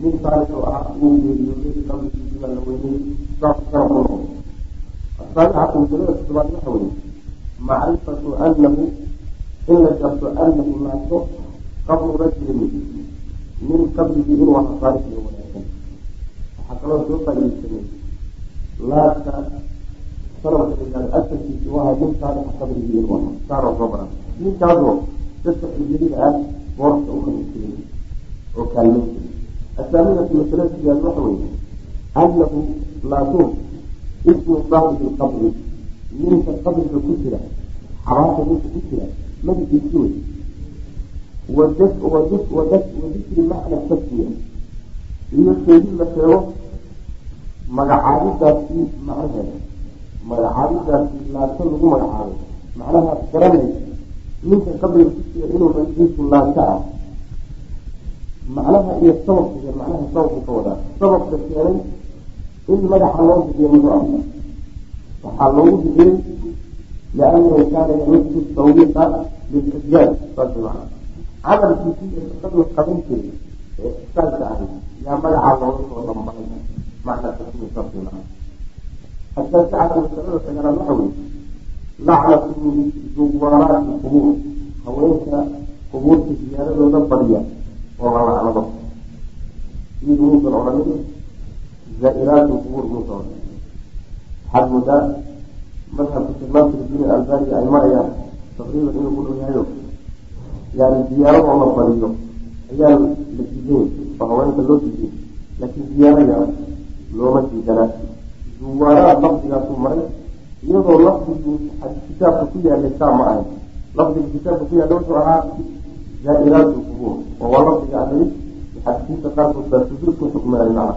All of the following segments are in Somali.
nin saalix oo ahaa uu geeriyooday qabrigiisii baa la weynay saas macrifatu anahu in la garto anahu naaso qabru rajulin nin qabrigii inuu waxaa kaloo soo ilaal asalkiisi u ahaa nin saalixa qabrigii inuu ah boorka oo asaaminatu masaladiidaas waxa weye anahu laakin ismu saaxibi lqabri ninka qabriga ku jira xabaasha ninka ku jira magaciisi wey wadikri macna tasmiya iyo sheegin la sheego magacaabidaasi macnaheeda magacaabidaasi laata lagu magacaabay macnaha garanay ninka qabriga ku jira inuu magaciisu laata ah macnaha iyo sababka macnaha sababku ka wadaa. Sababka keenay in madaxa loo bixiyo ah waxaa loogu bixiyey liannahu kaana yamusu tawbiiqa lilxujaaj saas macna camalkiisii ee shaqadu qaban jiray ee ixsaanka ahay yaa magacaa looga soo dhambalay macna tasmi saasi macna asaasicatu masalada sagaalaad waxa weye lacnatu zuwaaraati qubuur. Haweenka qubuurta ziyaaradooda badiya oo la lacnado id muusan odhanin zaairaat qubuur muusan odhanin waxaad moodaa madhabka sheekh naasirudiin albaniga ay marayaan taqriiban inuu ku dhow yahayo yani ziyaaradoo la badiyo ayaa la diiday oo haweenka loo diiday laakiin ziyaaro yara looma diidana zuwaaraad lafdigaasuu maray iyadoo lafdigii kitaabka ku yaalay saa ma ahayn lafdiga kitaabka ku yaalla wuxuu ahaa zaairaat qubuur oo waa lafdiga ahli muxadisiinta qaarkood baa sujuud ku xukminay macna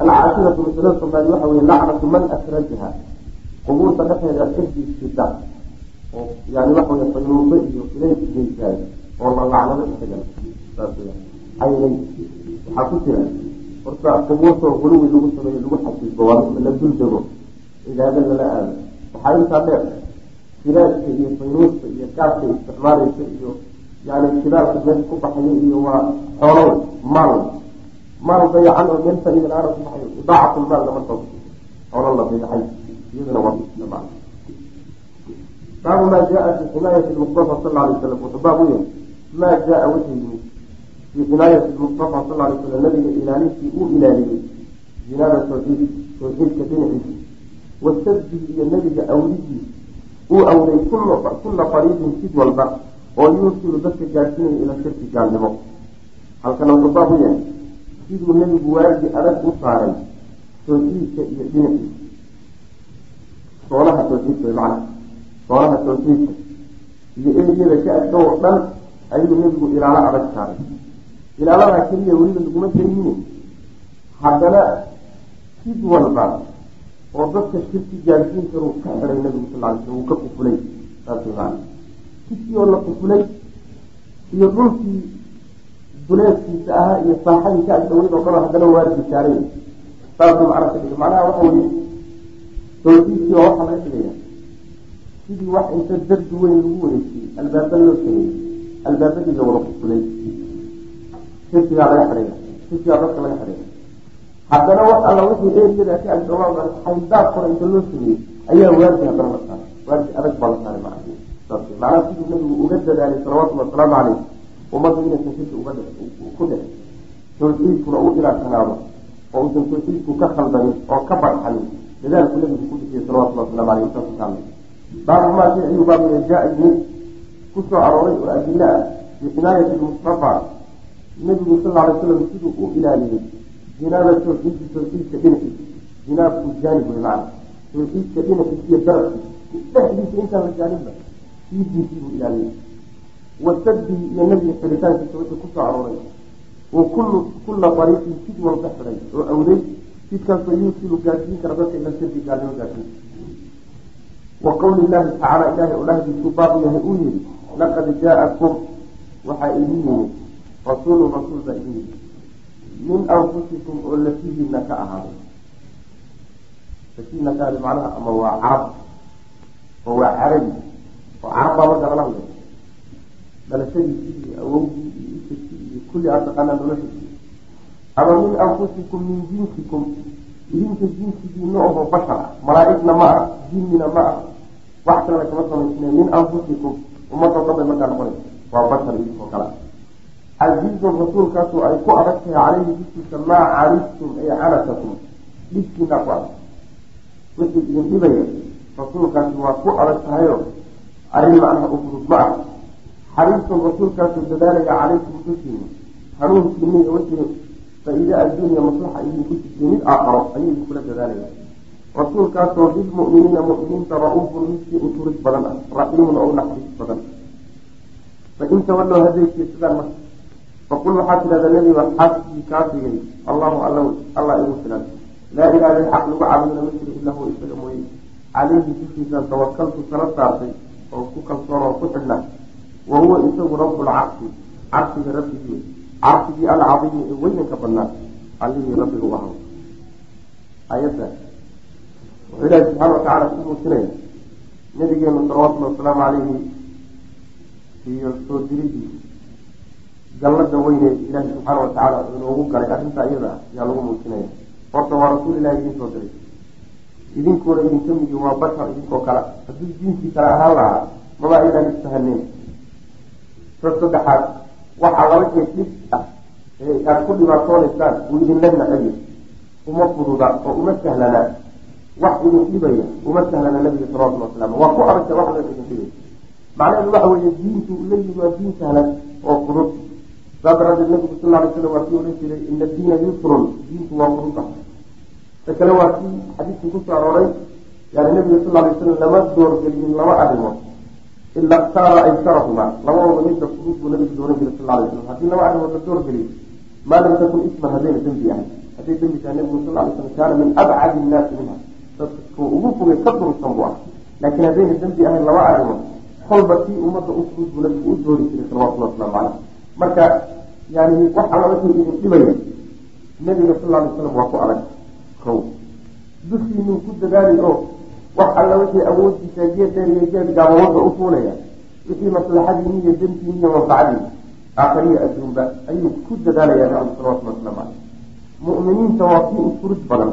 alcaashiratu masalada soomaali waxa weye lacnatu man asrajaha qubuurta dhexeeda xirdiisida oo yani waxa wey faynuuso iyo ilayki geysaay oo la lacnado isagana saas aynay waxaa ku jira horta qubuurtoo guluwi lagu sameeyo lagu xasiibo waa la dul dego cibaado lala aado waxaa intaa dheer firaashka iyo faynuusta iyo gaabka isticmaalaysa iyo yani shidaalka meesha ku baxaya iyo waa xoolo maal maal dayacan oo meel faa-ida la'aana ku baxayo idaacat lmaal lama soo xoolo la dayacay iyadana waa isticmaal baabu maa jaa fi xinaayati mustafa sal alay slam wuxuu baab u yahay maa jaa wixii yimid fii xinaayati mustafa sal alay slam nabiga ilaalintii uu ilaaliyey jinaada tawxiid tawxiidka dhinaciisa. Wasabdihi iyo nabiga awlidiisa uu awday kulla fariidin sid walba oo yuusilu dadka gaadhsiinaya ila shirki gaalnimo. Halkana wuxuu baab u yahay siduu nebigu waagi adag u saaray tawxiidka iyo dhinaciisa. Soonaha tawxiidka macna soonaha tawxiidka iyo eriyada ka oo dhan ayuu nebigu ilaalo adag saaray. Ilaaladaa keliya weliba laguma dayine haddana sid walba oo dadka shirki gaadhsiin karuu ka xiray nabigu sal ly slam uu ka kufulay saas maana sidkii oo la kufulay iyo dhulkii duleedkiisa ahaa iyo saaxadii ka agdaweyd oo dhan haddana waardi saaray. Saasuu macna ka dhigay. Macnaha waxa weye tawxiidkii oo waxaa laga dhigaya sidii wax inta dardi weyn lagu wareejiyey albaaba loo sameeyey albaabadii la wada kufulay shirkigaa laga xidhaya shirkigaa dadka laga xidhaya haddana wax alla wixii eriyada ka agdhawaa xaydaad kore inta loo sameeyey ayaa waardi haddana la saaray. Waardi adag baa la saaray macna saas macnaha siduu nabigu uga dadaalay salawatullhi wasalaamu caleyh ummadda inaysan shirki ku dhex tawxiidkuna u ilaarsanaado oo uusan tawxiidku ka khaldanin oo ka barxanin. Dadaalku nabigu ku dhixiyay salawatullahi waslamu aleyh intaas ka hadlay baabu maa shay baabu jaa ku soo arooray oo adilo ah fii xinaayati lmustafa nabigu sal alay slam siduu u ilaaliyey jinaaba tawxiidki tawxiidka dhinaciisa jinaabku jaanib wey macna tawxiidka dhinaciisa iyo darabkiisa. Dhexdiisa intaan la jaaninba siidiisii buu ilaaliyey wasabdihi iyo nabiga xiritaankiisa wixii ku soo arooray wa kulla ariiqin sid walba xiday oo awday sidkaasoo yuusilu gaadsiin kara dadka ila shirki gaalnimo gaadsiin wa qowli llaahi tacaala ilaahay oo dhahdiisuu yahay uu yihi laqad jaa'akum waxaa idin yimid rasuulu rasuul baa idin yimid min anfusikum oo lafihiina ka ahaaday lafihiina ka ahaaday macnaha ama waa carab oo waa carabi oo carab baa marka lala hadlay dhalashadiisii iyo awowgii iyo isirkii iyo kulli aad taqaanaa noloshiisii ama min anfusikum min jinsikum. Idinka jinsigiina oho bashar. Ah malaaigna ma ah jinnina ma ah wax kalena kama samaysne min anfusikum. Ummadoo dhan bay markaa noqonaysa. Waa bashar idinkoo kale casiizun rasuulkaasu ay ku adag tahay caleyhi dushiisa maa caristum ay canatakum dhibkiinaa ku adag wixii idin dhibaya rasuulkaasi waa ku adag tahayo arrin macnaha u fudud ma ah. Xariisun rasuulkaasu dadaalaya calaykum dushiina hanuunkiina iyo wixii faa-iide adduunya maslaxa idinku jirtay mid aakharo ayuu idinkula dadaalaya. Rasuulkaasoo bilmu'miniina mu'miniinta ra'uufun midkii u turis badan ah raxiimun oo u naxariis badan. Fain tawallow hadday jeesadaan marka faqul waxaa tidhahdaa nebiga xasbii kaafigay allahu alla allah igu filan. Laa ilaha il xaq lagu caabuduna ma jiro ilaa huwa isaga mooye. Caleyhi dushiisaan tawakaltu tala saartay oo ku kalsoon oo ku xidhna wa huwa isagu rabbulcarshi carshiga rabbigii carshigii alcadiimi ee weynanka badnaa allihii rabbiga u ayadda wuxuu ilaahi subxaana watacaala ku muujinaya nabigeenu salawatullhi wasalaamu caleyhi iyo soo diridii gallada weyneed ilaahi subxaana watacaala inoogu galay arrintaa iyada ah ayaa lagu muujinaya. Horta waa rasuul ilahi idin soo diray idinkuuna idinka waa bashar idinkoo kale. Hadduu diinkii kale ahaan lahaa maba aydaan isfahaneen sa saddexaad waxaa laba jeed dhib ah ee aada ku dhibaatoonaysaan uu idinla nacayo uma fududa oo uma sahlana. Wax idin dhibaya uma sahlana nabiga salawatulli wasalam waa ku adagta wax la idin dhibay. Macnaheedu waxa weeye diintu la yimi waa diin sahlan oo fudud. Saa daraadeed nabigu sal alay slam waa kii ohan jiray ina diina yusrun. Diinku waa fudud ah ta kale waa kii xadiiskii ku soo arooray yani nabiga sal alay slam lama doorgelin laba arrimood ila khtaara aysarahuma labadooda midda fudud buu nabigu dooran jiray sal alay slam haddii laba arrimood la doorgeliyo maa lam takun isman haddayna dembi ahay hadday dembi tahay nabigu sal alay slam kaana min abcadi innaasi minha. Dadku ugu fogay ka durugsan buu ah laakiin haddayna dembi ahayn laba arrimood kolba kii ummadda u fudud buu nabigu u doori jiray salawatullah waslamu caleyh marka yani wax alla wixii idin dhibaya nabiga sal alay slam waa ku adag kow. Dushiinuu ku dadaali oo wax alla wixii awoodiisa geed dheer iyo geed gaaba wadda u fuulaya. Wixii maslaxadiini iyo dantiini iyo manfacadiini aakhariya adduunba ayuu ku dadaalayaa nabigu salawatullah waslamu caleyh mu'miniinta waa kii u furid badan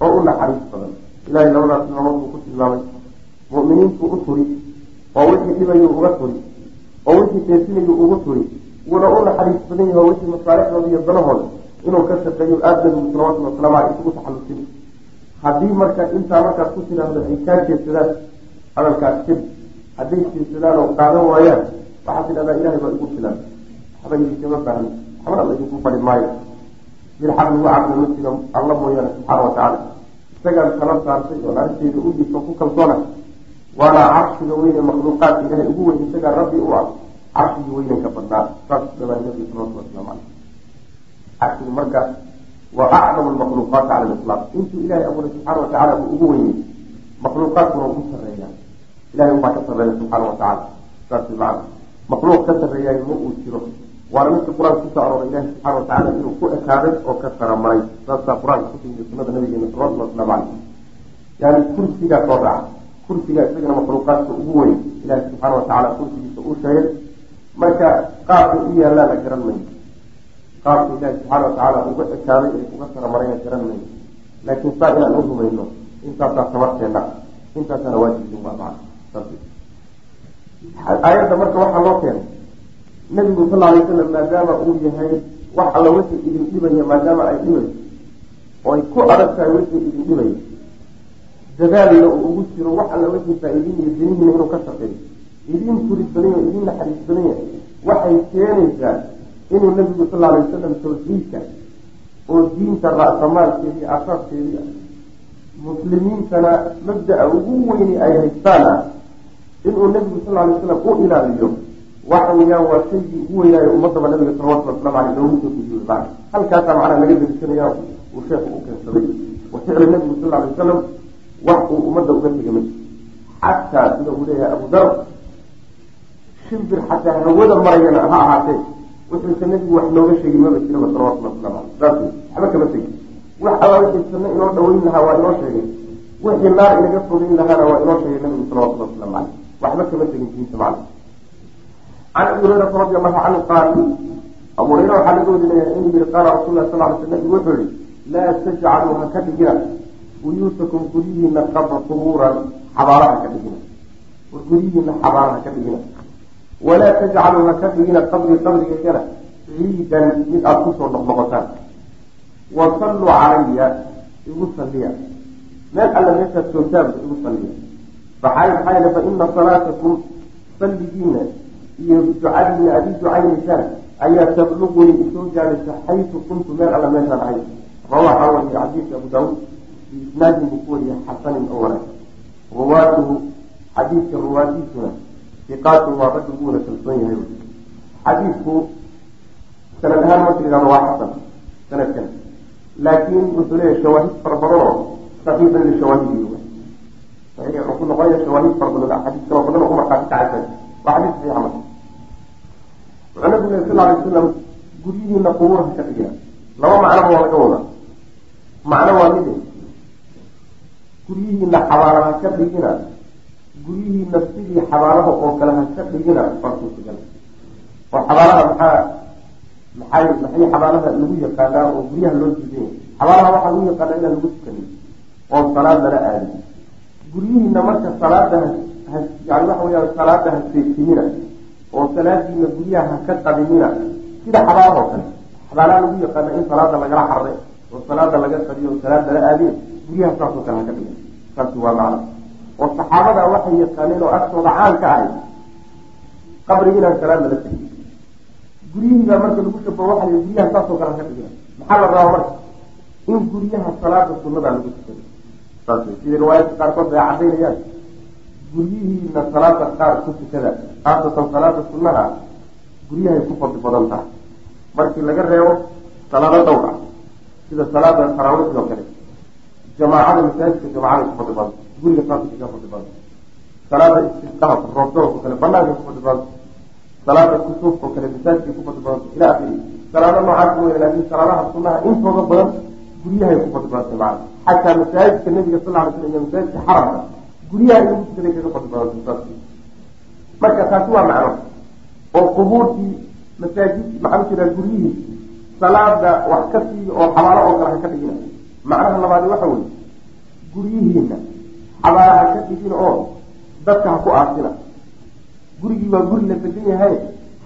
oo u naxariis badan. Ilahay labadaas tilmaamood buu ku tilmaamay. Mu'miniintu u turi oo wixii dhibayuu uga turi oo wixii teesinayuu ugu turi wuuna u naxariis badan yahay oo wixii masaalixdooda iyo danahooda inuu ka shaqeeyo aada nabigu salawatulli waslamu aleyh isugu taxallusin. Haddii marka intaa markaad ku tidhaahdo ay kaa jeedsadaan hadalkaas keli hadday jeedsadaan oo qaadan waayaan waxaad tidhahdaa ilahay baa igu filan. Waxba idinkama baahni waxbana la idinku maayo. Bilxaq lagu caqli ma jiro alla mooyaane subxaana watacaala isagaan tala saartay oo arrinteeda u dhiso ku kalsoona. Waana carshiga weyne makhluuqaadka ilahay ugu weyn isagaa rabbi u ah. Carshigii weynanka badnaa. Saas dhamaan nabiga salawatulli waslamu caleyh carshigu marka waa acdamu lmakhluuqaati cala lislaam intuu ilahay abuuray subxaana watacaala uu ugu weynay makhluuqaadkuna ugu sarreeya ilahay ubaa ka sarreeya subxaana watacaala saas macana makhluuq ka sarreeyaay ma uu jiro waana midka qur'aanka ku soo arooray ilahi subxana watacaala inuu ku ekaaday oo ka saramaray saasaa qur'aanka kusugiya sunada nabigeena salawatulli waslamu caleyh yani kursigaa soo raaca kursiga isagana makhluuqaadka ugu weyn ilahi subxaana watacaala kursigiisa uu sheegay marka qaabka u yaallaa la garan mayo qaabka ilahi subxaana watacaala uga ekaaday ee uga saramarayna garan mayo laakiin saa inaan u rumayno intaasaa tabarteena intaasaana waajibin waa macana aayadda marka waxaa loo keenay nabigu sal alay wasalam maadaama uu yahay wax alla wixii idin dhibaya maadaama ay dhibayso oo ay ku adag tahay wixii idin dhibaya dadaalna uu ugu jiro wax alla wixii faa-iidin iyo dinihiina inuu ka shaqeeyo. Idin turid badan idin naxariis badan waxay keenaysaa inuu nabigu sal alay wasalam tawxiidka oo diinta ra'samaalkeedii asaaskeedii ah muslimiintana mabda-a ugu weyni ay haystaan ah inuu nabigu sal alay wasalam u ilaaliyo waxa weeyaan waa shaygii ugu weynaayo ummadaba nabiga salawatulli waslamu aleyh loogu soo gudiyey halkaasaa macnaa laga delisanaya uu sheekhu u keensaday wa ficli nabigu sal alay wasalam wax uu ummadda uga tegamay. Xataa sida uu leeyahay abu dar shimbir xataa hawada marayana ha ahaatee wuxuusa nabigu wax nooga sheegin maba jiraba salawatulli waslamu aleyh saas waxba kama tegin wax alla wixii inoo dhaweyn lahaa waa inoo sheegay. Wixii naar inaga fogeyn lahaana waa inoo sheegay nabigu salawatulli waslamu caleyh waxba kama tegin diinta macna can abi hurayrata radi allahu canhu qaal abu hureyre waxaa laga warinaya inuu yihi qaala rasul lah sal ly sl nabigu wuxuu yihi laa tajcaluu ha ka dhigina buyuutakum guryihiina qabra qubuuran xabaala ha ka dhigina. War guryihiina xabaala ha ka dhigina walaa tajcaluu ha ka dhigina qabri qabrigaygana ciidan mid aada ku soo noqnoqotaan wasalluu calaya igu salliya meel alla meeshaad joogtaanba igu salliya maxaa maxaa yeele fa ina salaatakum salligiina iyo ducadiina aad ducaynaysaan ayaa tabluquni isoo gaadhaysa xaytu kuntu meel alla meeshaan ahay rawaxa wariye xadiidka abu daawuud biisnaadin buu xasanin oo wanaag ruwaatuhu xadiidka ruwaadiisuna iqaatu waa ragga ugu kalsoon yahay xadiidku sanad ahaan marka yihahdo waa xasan sanadkan. Laakiin wuxuu leeyahay shawaahid fara badan oo saxiixan lishawaahidi saxiix wuxuu ku noqonaya shawaahid fara badan axaadiis kalo badan oo ku markaati kacaysa waa xadiis saxiixa marka wuxuu nabigu lehy sal alay wasalam guryihiina qubuur ha ka dhigina laba macnoba waa laga wadaa. Macno waa mide guryihiina xabaala ha ka dhigina guryihiina sidii xabaalaha oo kale ha ka dhigina waa suurtagal oo xabaalaha maxaa? Maxay maxay xabaalaha lagu yaqaanaa oo guryaha loo jeedanya xabaalaha waxaa lagu yaqaanaa inaan lagu tukanin oo salaad lala aadin. Guryihiina marka salaada yani waxa weya salaada ha seesimina oo salaadiina guryaha ha ka qadimina sida xabaalaha oo kale. Xabaalaha lagu yaqaana in salaada lagala xarray oo salaada laga qadiyo oo salaad lala aadiyo guryaha saasoo kale ha ka dhigin. Saasi waa macna oo saxaabada waxay yaqaaneen oo agtooda caan ka ahay qabri inaan salaad lala tegin. Guryihiibaa marka lagu shabo waxa la guryaha saasoo kale haka dhigina maxaa la rabaa marka? In guryaha salaada sunada lagu tukado saas sida riwaayadka qaarkood ay cadaynayaan guryihiina salaada qaar ku tukada khaasatan salaada sunaha guryahay ku fadli badan tahay. Markii laga reebo salaado dhowra sida salaada taraawiixdoo kale jamaacada masaajidka jamacada ku fadli badan guriga saasa kaga fadli badan salaada istisqaha roobdoorko kale banaanka ku fadli badan salaada kusuufka oo kale masaajidkay ku fadli badanta ila akiri salaado noocaas mooya laakin salaadaha sunaha intooda badan guryahay ku fadli badantay macana xataa masaajidka nabiga sal ly slam iyo masaajidka xaramka guryaha in lagu kaga fadli badantay saas marka taasi waa macno oo qubuurtii masaajid maxaa jira guryihii salaada wax ka siiyo oo xabaalo oo kale ha ka dhigina macnaha labaadi waxa weye guryihiina xabaalo ha ka dhigina oo dadka ha ku aasina. Gurigii waa guri la degan yahay.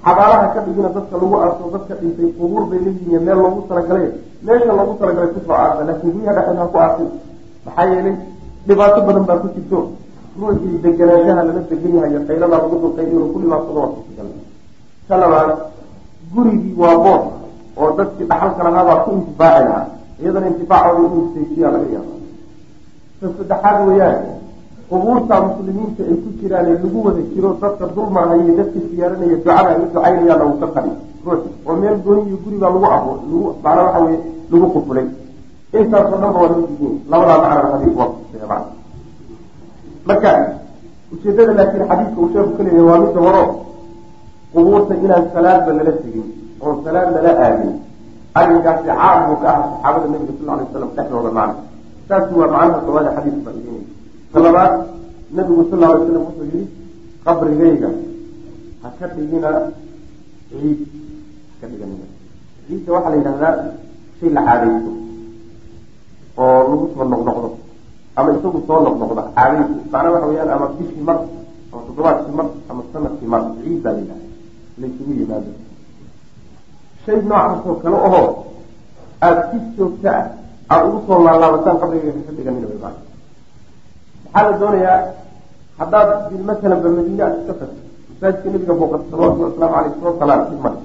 Xabaalaha ka dhigina dadka lagu aaso dadka dhintay qubuur bay leeyihiin meel loogu talagalay. Meesha loogu talagalay ku soo aasa laakin guryaha dhexeed ha ku aasin. Maxaa yeelay dhibaato badan baa ku jirto. Ruuxii deganaanshaha lala degan yahay qaylada lagu dulqay inuu ku dhibaatsado waa labaad gurigii waa boos oo dadkii dhaxalka lahaabaa ku intifaaci lahaa. Iyadana intifaacooda inuu seejiya laga yaaba ta saddexaad weeyaan qubuurta muslimiinta ay ku jiraan ee lagu wada jiro dadka dulmarhaya dadka siyaaranaya ducada ay u ducaynayaana uu ka qari oo meel gooni iyo gurigaa lagu abo lagu macnaa waxa weye lagu qufulay intaasoo dhanba waa lagu diidiin labadaa macna xadiis waa kuseema marka ujeedada laakiin xadiiska uu sheeku ka leeyahay waa midda horo qubuurta inaan salaadba lala tegin oon salaad lala aadin. Arrinkaasi caam buu ka aha saxaabada nabiga sal alay waslam dhexdooda macna saasi waa macnaha koowaada xadiiska faa'ideynaya talabaad nabigu sal alay slam wuxuu yihi qabrigayga ha ka dhigina ciid haka dhiganina ciidda waxaa la yidhahdaa shay la caadaysto oo lagu soo noqnoqdo ama isagu soo noqnoqda caadaysto. Macnaa waxa weyaan ama bishii mar ama toddobaadkii mar ama sannadkii mar ciid baa la yidhahda laysugu yimaado. Shay noocaasoo kale ahoo aada si joogta ah aada ugu soo laalaabataan qabrigayga haka dhiganina way maa maxaa la doonayaa haddaad masalanba madiine aad iska tagto masaajidka nabiga booqato salawatulli wasalaamu aleyh soo salaan male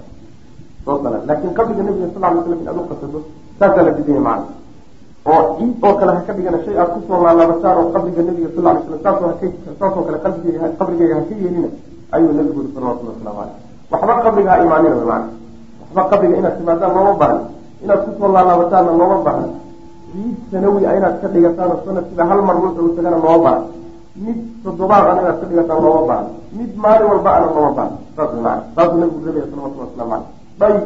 soo salaan laakin qabriga nabiga sal lay slam in aad u saasaa la didaya macana oo ciid oo kale ha ka dhigana shay aad ku soo laalaabataan oo qabriga nabiga sal lay slam saasoo haka saasoo kale qalbigeyga haka yeelina ayuu nabigu yuri salawatulli waslamu aleyh waxba qabriga ha imaanina wy macana waxba qabriga inaad timaadaan looma baahna inaad ku soo laalaabataanna looma baahna ciid sanawi a inaad ka dhigataan sanadkiiba hal mar wuxuu tagana looma baahna mid toddobaad ana inaad ka dhigataan looma baahna mid maalin walba ana looma baahna saas wy maana saasuu nabigu rabaya salawatulli waslamu aleyh dayib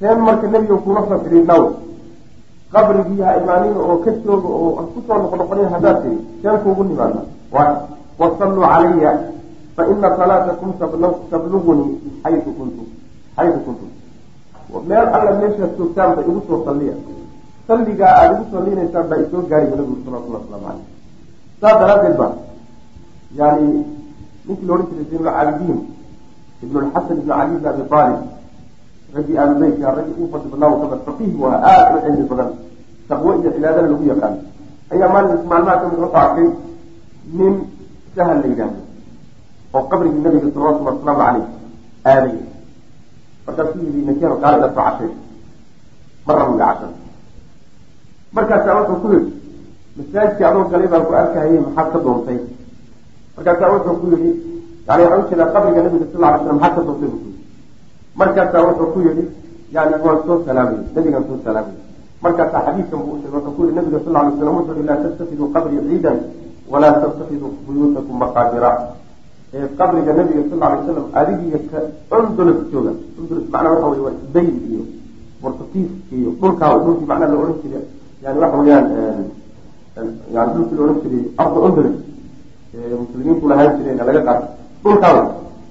seen marka nebiga kuma soo xidhiidhnaw qabrigii ha imaanina oo ka jooga oo ha ku soo noqnoqonin haddaad tiri. Seen kuugu nimaada waay wasalluu calaya fa ina salaatakum tablugunii xayu kuntum. Xayu kuntum. Meel alla meeshaad joogtaanba igu soo salliya salligaa aada igu sallinaysaan baa isoo gaaraya nabigu salawatullah waslamu caleyh saas daraaddeed ba. Yani ninkii laodhan jiray zayn lcaabidiin ibn ibn cali bn abi aalib raggii aalubeytka raggii ugu fadli badnaa ka mid faqiih buu ahaa aada u cilmi badan. Taqwo iyo cibaadana lagu yaqaan. Ayaa maalin maalmaha ka mid wuxuu arkay nin sahal la yidhaahdo oo qabrigii nabiga salawatullah wasalaamu caleyh aaday markaasuu yidhi ninkeenu qaala ila soo cashay mara wiga cashan markaasaa wuxuu ku yidhi masaajidkii adoo galay baan ku arkahayay maxaad ka doontay? Markaasaa wuxuu ku yihi yani waxaa u jeedaa qabriga nabiga sal ly slam maxaad ka doontay? Buu ku yidhi. Markaasaa wuxuu ku yihi yani waan soo salaamay nabigaan soo salaamay. Markaasaa xadiidkan buu usheegay wuxuu ku yihi nabiga sal lay slam wuxuu yihi laa tattakhiduu qabrii ciidan walaa tattakhiduu buyuutakum maqaabira. Qabriga nabiga sal lay slam adigiyo ka undulas jooga undulas macnaa waxa wey waa sbain iyo bortugiis iyo dhulkaa dhulkii macnaa la odhan jiray yani waxa weeyaan yani dhulkii la odhan jiray ardu undulas muslimiintu lahaan jireen laga qaato dhulkaa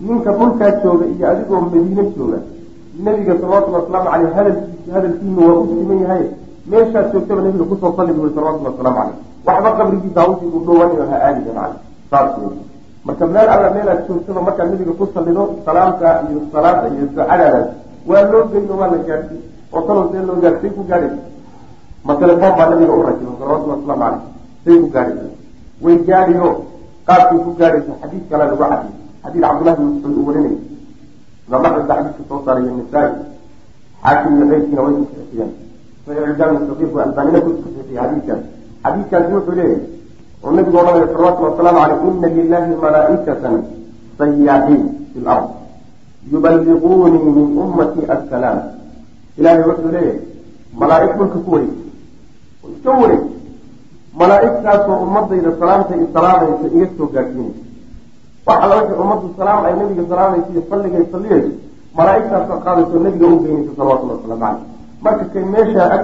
ninka dhulkaa jooga iyo adigoo madiine jooga nabiga salawatulli wasalaamu caleyh hadalkiisi hadalkiina waa u siman yahay meeshaad joogtaba nabiga ku soo salli bui salawatulli wasalaamu caleyh waxba qabrigiisa hawshii u dhowanayo ha aadida macna saas marka meel alla meelaad joogtaba markaad nabiga ku sallido salaamta iyo salaada iyo ducadaadaas waa loo geyno waa la gaadhsiy oo talow see loo gaadh ku gaadhaysa ma telefoon baa nabiga u rakibo salawatulli wasalaamu caleyh say ku gaadhaysa way gaadhiyo qaabkay ku gaadhaysa xadiid kale lagu cadiy xadiid cabdullahi bin mascuud uu warinay imaam axmed soo saaraya nisaa-i xaakim iyo keyrkiina way ku saxiixiyeen saxiixuljaami saqiirku albaanina ku saxiixiyay xadiidkaas xadiidkaasi wuxuu leeyahay oo nabigu odhanaya salawatullhi wasalaamu caleyh ina lilahi malaa'ikatan sayaaxiin fi lard yuballiquunii min ummatii assalaam ilahay wuxuu leeyahay malaa'ig dhulka ku wareeg oo iska wareeg malaaigtaasoo ummadayda salaamta i salaamaysa iga soo gaadhsiinaysa wax alla wixii ummaddu salaam ay nabiga salaamaysa iyo salligay salliyayso malaaigtaasoo qaadayso nabiga u geynaysa salawatullahi waslamu caleyh marka kay meeshaa ag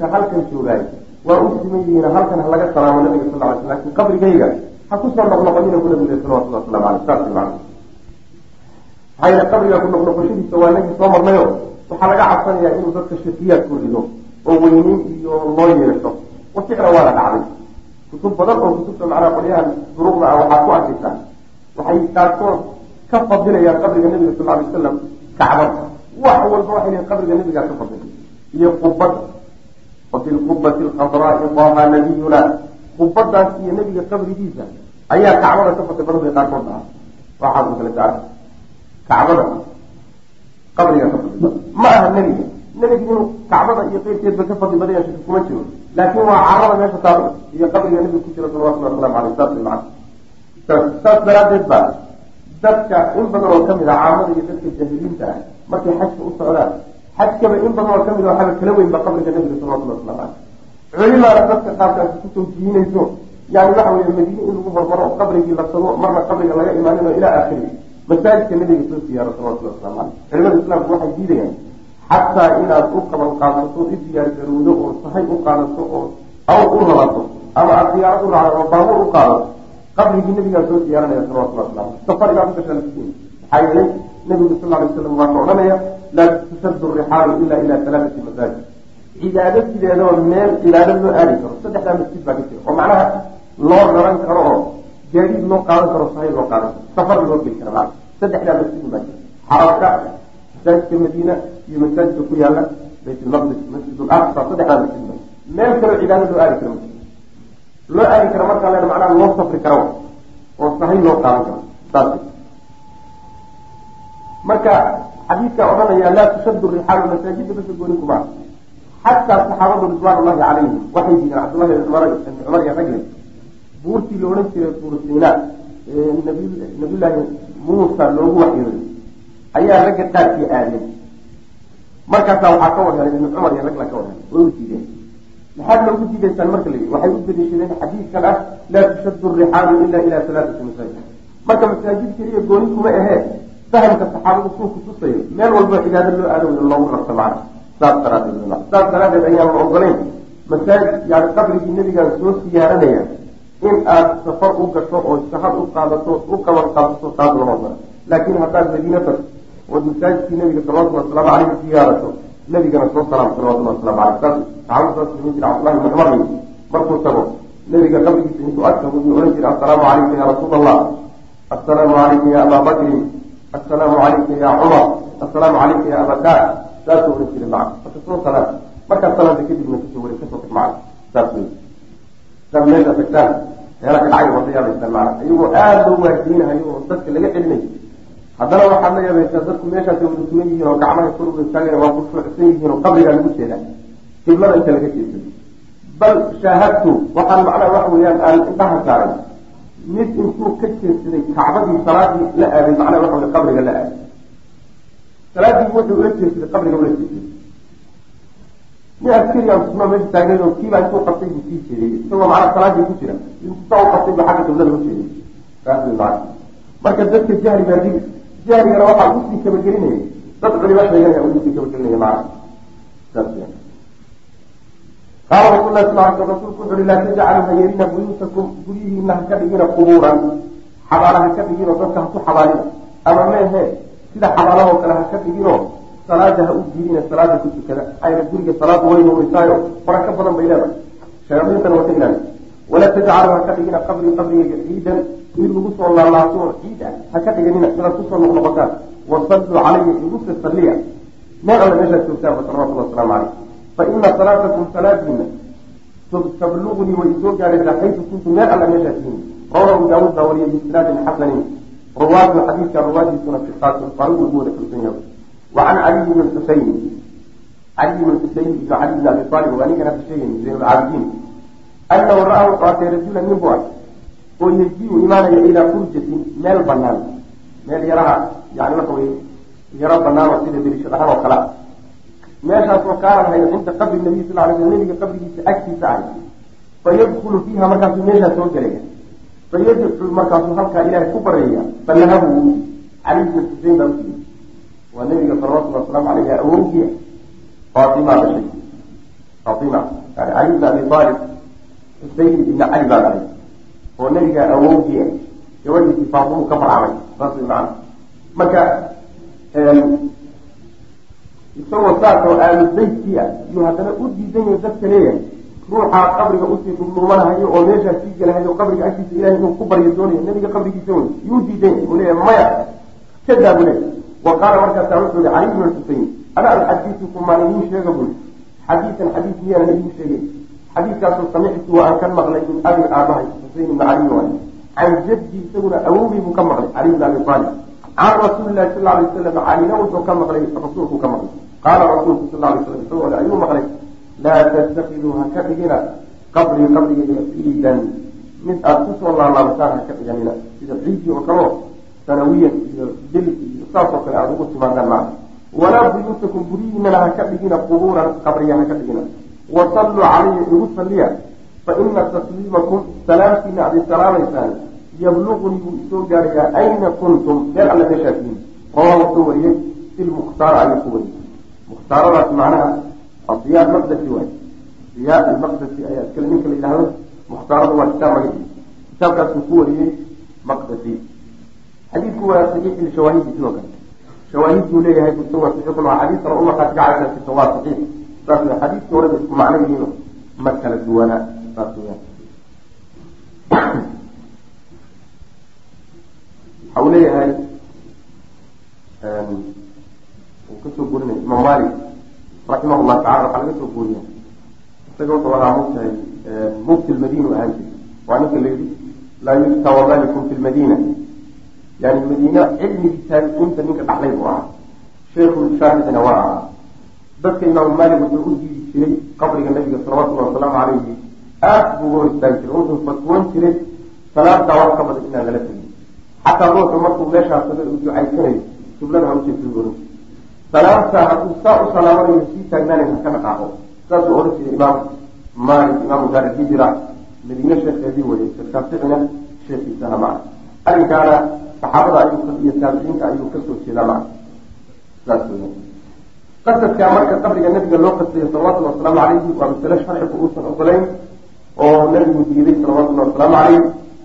ka halkan joogaay waa u siman yihiin halkan ha laga salaamo nabiga sal ly sl laakiin qabrigayga ha ku soo noqnoqonina bu nabiga salawatullah waslamu aleyh saas man maxaa yele qabriga ku noqnoqoshadiisa waa nagii soo marnayo. Waxaa laga cabsanayaa inuu dadka shakiyaad ku rido oo weyneyn iyo loo yeesho. Waficla waa la dhacday. Kutub badan oo kutubta macnaa qolyahan duruqda ah waxaa ku arkaysaa waxay qaarkood ka fadilayaan qabriga nabiga sal lay wasalam kacbada. Wax walba waxay leeyiin qabriga nabigaa ka fadilay iyo qubada wa fi lqubati alkhadraai daha nabiyuna qubadaas iyo nabiga qabrigiisa ayaa kacbada ka fadil badan bay qaarkood dhahaa waxaas kale taala kacbada. Qabriga ka fadil ma aha nebiga nebiga inuu kacbada iyo qeyrkeedba ka fadli badaya shaki kuma jiro laakin waa carada meesha taalo iyo qabriga nabiga ku jira salawatullahi waslamu aleyh saas saas daraadeed ba dadka in badan oo ka mid ah caamada iyo dadka jaahiliinta ah markay xajka u socdaan xajkaba in badan oo ka mid a waxaaba kala weyn ba qabriga nabiga salawatullahi waslamu aleyh culimaana dadka qaarkaasi ku tawjihinayso yani waxa weye madiine in lagu hormaro oo qabrigii la tago marna qabriga laga imaanino ilaa aakhiri masaajidka nabiga soo siyaaro salawatullahi waslamu aleyh culimada islaamku waxay diidayaan xataa inaad u qaban qaadato i diyaar garowdo oo sahay u qaadato oo aw u rarato ama aad diyaarad u raacdo oo baabuur u qaadato qabrigii nabigaa soo diyaaranaya salawatullah waslamu safarigaa ku gashaa lasiin maxaa yeelay nabigu sal lay slam waa ka odhanaya laa tushaddu rixaalu ila ila alaaati masaajid. Cibaado sideedaba meel cibaado loo aadi karo saddexdaa masjid baa ka jira. Oo macnaha loo raran karo oo gaadiid loo qaadan karo sahay loo qaadan karo safar loo geli kara saddexdaa masjid baa jira. Xarabka masaajidka madiina iyo masaajidka ku yaalla bayt lmaqdis masjid aqsa saddexdaa masjid ba meel kaloo cibaado loo aadi karo loo aadi karo markaa le macnaha loo safri karo oo sahay loo qaadan karo saas marka xadiidka odhanaya laa tushaddu rixaalu masaajida basa gooni kuma xataa saxaabadu ridwaan ullahi calayhim waxay diideen cabdullahi ibn cumar iyo ragle buurtii la odhan jiray buur siina ee nabiyullaahi muusa loogu waxyooday ayaa ragga qaarkii aadeen markaasaa waxaa ka warhelay ibn cumar iyo ragla ka warhelay way u maxaad loogu diidaysaan marka la waxay u daliishadeen xadiidkan ah laa tushaddu rixaalu ila ila salaatati masaajid marka masaajid keliya gooni kuma ahee fahamka saxaabadu kuu kutusayo meel walba cibaado loo aado loogu rabto macna. Saas daraadeed saas daraadeed ayaan la ogolayn. Masaajid yani qabrigii nebigaan soo siyaaranaya in aad safar u gasho oo shahad u qaadato u qaban qaadato taas lama ogola laakin haddaad madiina tagto ood masaajidkii nabiga salawatulli wasalaamu caleyhi siyaarato nabigana soo salaam salawatullah waslamu aleyh saas saxaabada saas samayn jira cabdullahi ibni cumar markuu tago nabiga qabrigiisa intuu agtago yuu ohan jira assalaamu calayka ya rasuula allah assalaamu calayka ya abaa bakrin assalaamu calayka ya cumar assalaamu calayka ya abakar saasuu ohan jiray maca marka soo salaam. Markaad salaanta kadibna ka soo wari ka soo tag maca saas wey saad meesha tagtaan. Meela ka dhacay wada yaabaysaan maca iyagoo aada loo waardiynahayo oo dadka laga celinayo haddana waxaad la yaabaysaa dadku meeshaasay wada tugan yihiin oo gacmaha kor uga taagana waa kushuucsan yihiin oo qabrigaa lagu jeedaa qiblada inta laga jeedsado bal shaahadtu waxaan macnaha waxa weeyaan aan indhaha saaray. Mid intuu ka jeedsaday kacbadii salaadii la aaday macnaha waxa wey qabriga la aaday. Salaadii wuxuu ula jeedsaday qabriga ula jeedsaday nin askari aan meesha taagnayn oo kiibaa intuu qabtay buu sii jeeday isagoo macnaha salaadii ku jira. Intuusaa u qabtay buu xagga qiblada u jeeday saas marka dadka jahli baa digi jahrigana waxaa u sii kabagelinaya dad culimo sheeganaya u sii kabagelinaya macna qaala rasul wuxu laa tajcalu ha yeelina buyuutakum guryihiina ha ka dhigina qubuuran. Xabaala ha ka dhigino dadka ha ku xabaalina ama meehe sida xabaalahoo kale ha ka dhigino salaada ha u diidina salaada ku tukada. Ayna guriga salaada weyna weysaayo barako badan bay leedahay. Shayaaiintana waa ka ilaali walaa tajcalu ha ka dhigina qabri qabrigayga ciidan mid lagu soo laalaabto oo ha ka dhiganina midaad ku soo noqnoqotaan. Wasalluu calaya igusa salliya meel alle meeshaad joogtaanba salawatullah wasalaamu caleyh faina salaatakum salaadiina tablugnii way soo gaadhaysaa xaytu kuntum meel alla meeshaa tihiin rawa abu daawuud baa wariyay biisnaadin xasanin ruwaadu xadiidka ruwaadiisuna fiqaatun farugu ugu wada kalsan yahay wa can bn xuseyn caliyi bn xuseyn ibn cali bn abi aalib waa ninkan hadda sheegayna zayn lcaabidiin anahu ra'ahu qaatay rajulan nin bu ah oo yejiu imaanaya ilaa furjatin meel banaan meel yaraha yani waxa weye yaro banaan oo sida dirishad ahaan oo kale. Meeshaasoo kaanan hayo cinda qabri nabiy sal lay sl nabiga qabrigiisa agtiisa ahay. Fayadkulu fiiha markaasuu meeshaa soo gelaya. Fayadcu markaasuu halkaa ilaahay ku bareeya. Fanahabu cali bn xusein baa usiiy waa nabiga salawatulli wasalaamu aleyh awowgiia faatima dhashay faatima yani cali bn abi aalib xusein ibn cali baa dhalay oo nabiga awowgiia gabadhiisii faatimu ka farcamay saas way macana marka isagoo saas oo aalu beytkii ah yuu haddana u diidan yahay dadka leeyahay ruuxaa qabriga u sii dhumdhumanahayo oo meeshaa sii gelahayo qabriga agtiisa ilahay inuu ku baryo doonayo nabiga qabrigiisa wey yuu diidan yahay uu leeyahay maya kadaa buu leeyahay. Wa qaala markaasaa wuxuu yihi cali bn xusein ana uxadiisukum maan idiin sheega bui xadiisan xadiis miyaanan idiin sheegay xadiiskaasoo samictu aan ka maqlay min abi aabahay xusein ibni cali waay. Can jaddi isaguna awowgii buu ka maqlay cali bn abi aalib can rasuuli lahi sal lay wasalam calina wuxuu ka maqlay rasuulku ka maqlay. Qaala rasuulku sal lay slam isagoo ayuu maqlay laa tattakiduu ha ka dhigina qabrii qabrigayga ciidan mid aada ku soo laalaabataan ha ka dhiganina. Sida ciidii oo kaleo sanawiyan iyo bil iyo saasoo kale aada ugu timaadaan maa walaa buyuutakum guryihiinana ha ka dhigina qubuuran qabriya ha ka dhigina wasalluu calaya igu salliya. Fa ina tasliimakum salaamtiina aad salaamaysaan. Yabluqnii buu isoo gaarayaa ayna kuntum? Meel alle meeshaasiin rawaa wuxuu wariyey fi lmukhtaar ayuu ku wariyey. Mukhtaaradaas macnaha diyaa maqdasi waay. Diyaa almaqdasi ayaa iskale ninka la yidhahdo mukhtaarada waa kitaab magaciisa. Kitaabkaasuu ku wariyey maqdasi xadiidku waa saxiix lishawaahidi sidoo kale. Shawaahid buu leeyahay busa waa saxiixun waa xadiis kale umaqaad gacaysa sita waa saxiix saas xadiiskii horeba isku macno yihiino ma kala duwanaa saas waxa uu leeyahay uu ka soo gurinaya imaam malik raximah llahu tacala waxaa laga soo guuriya isaga wuxuu ahaa mugtahay mufti lmadina ahaan jiri waa ninka la laa yufta wamalikum fi lmadina yani madiina cilmigii taabiciinta ninka dhaxlay buu ahaa. Sheikhu shaaficina waa ahaa dadka imaamu malik wuxuu u diidi jiray qabriga nabiga salawatullahi wasalaamu calayhi. Aad buu uga hor istaagi jiray wuxuu fatwoon jiray salaada wax ka badan inaan lala tegin. Xataa ruuxu markuu meeshaas uu ducaysanayo qiblada ha ujeedsan oran salaamta hadduu saa u salaamanayo sii taagnaanay haka dhaqaaqo saasuu odhan jiray imaam malik imaamu daar hijra madiine sheekeedii weyey shaaficina sheekiisana maca arrinkaana saxaabada ayuu iyo taabiciinta ayuu ka soo jeedaa maca saas weya qasadka marka qabriga nabiga loo qasayo salawatullhi wasalaamu calayhi waa masale sharcigu uusan ogolayn oo nabigu diiday salawatullahi wasalaamu calayh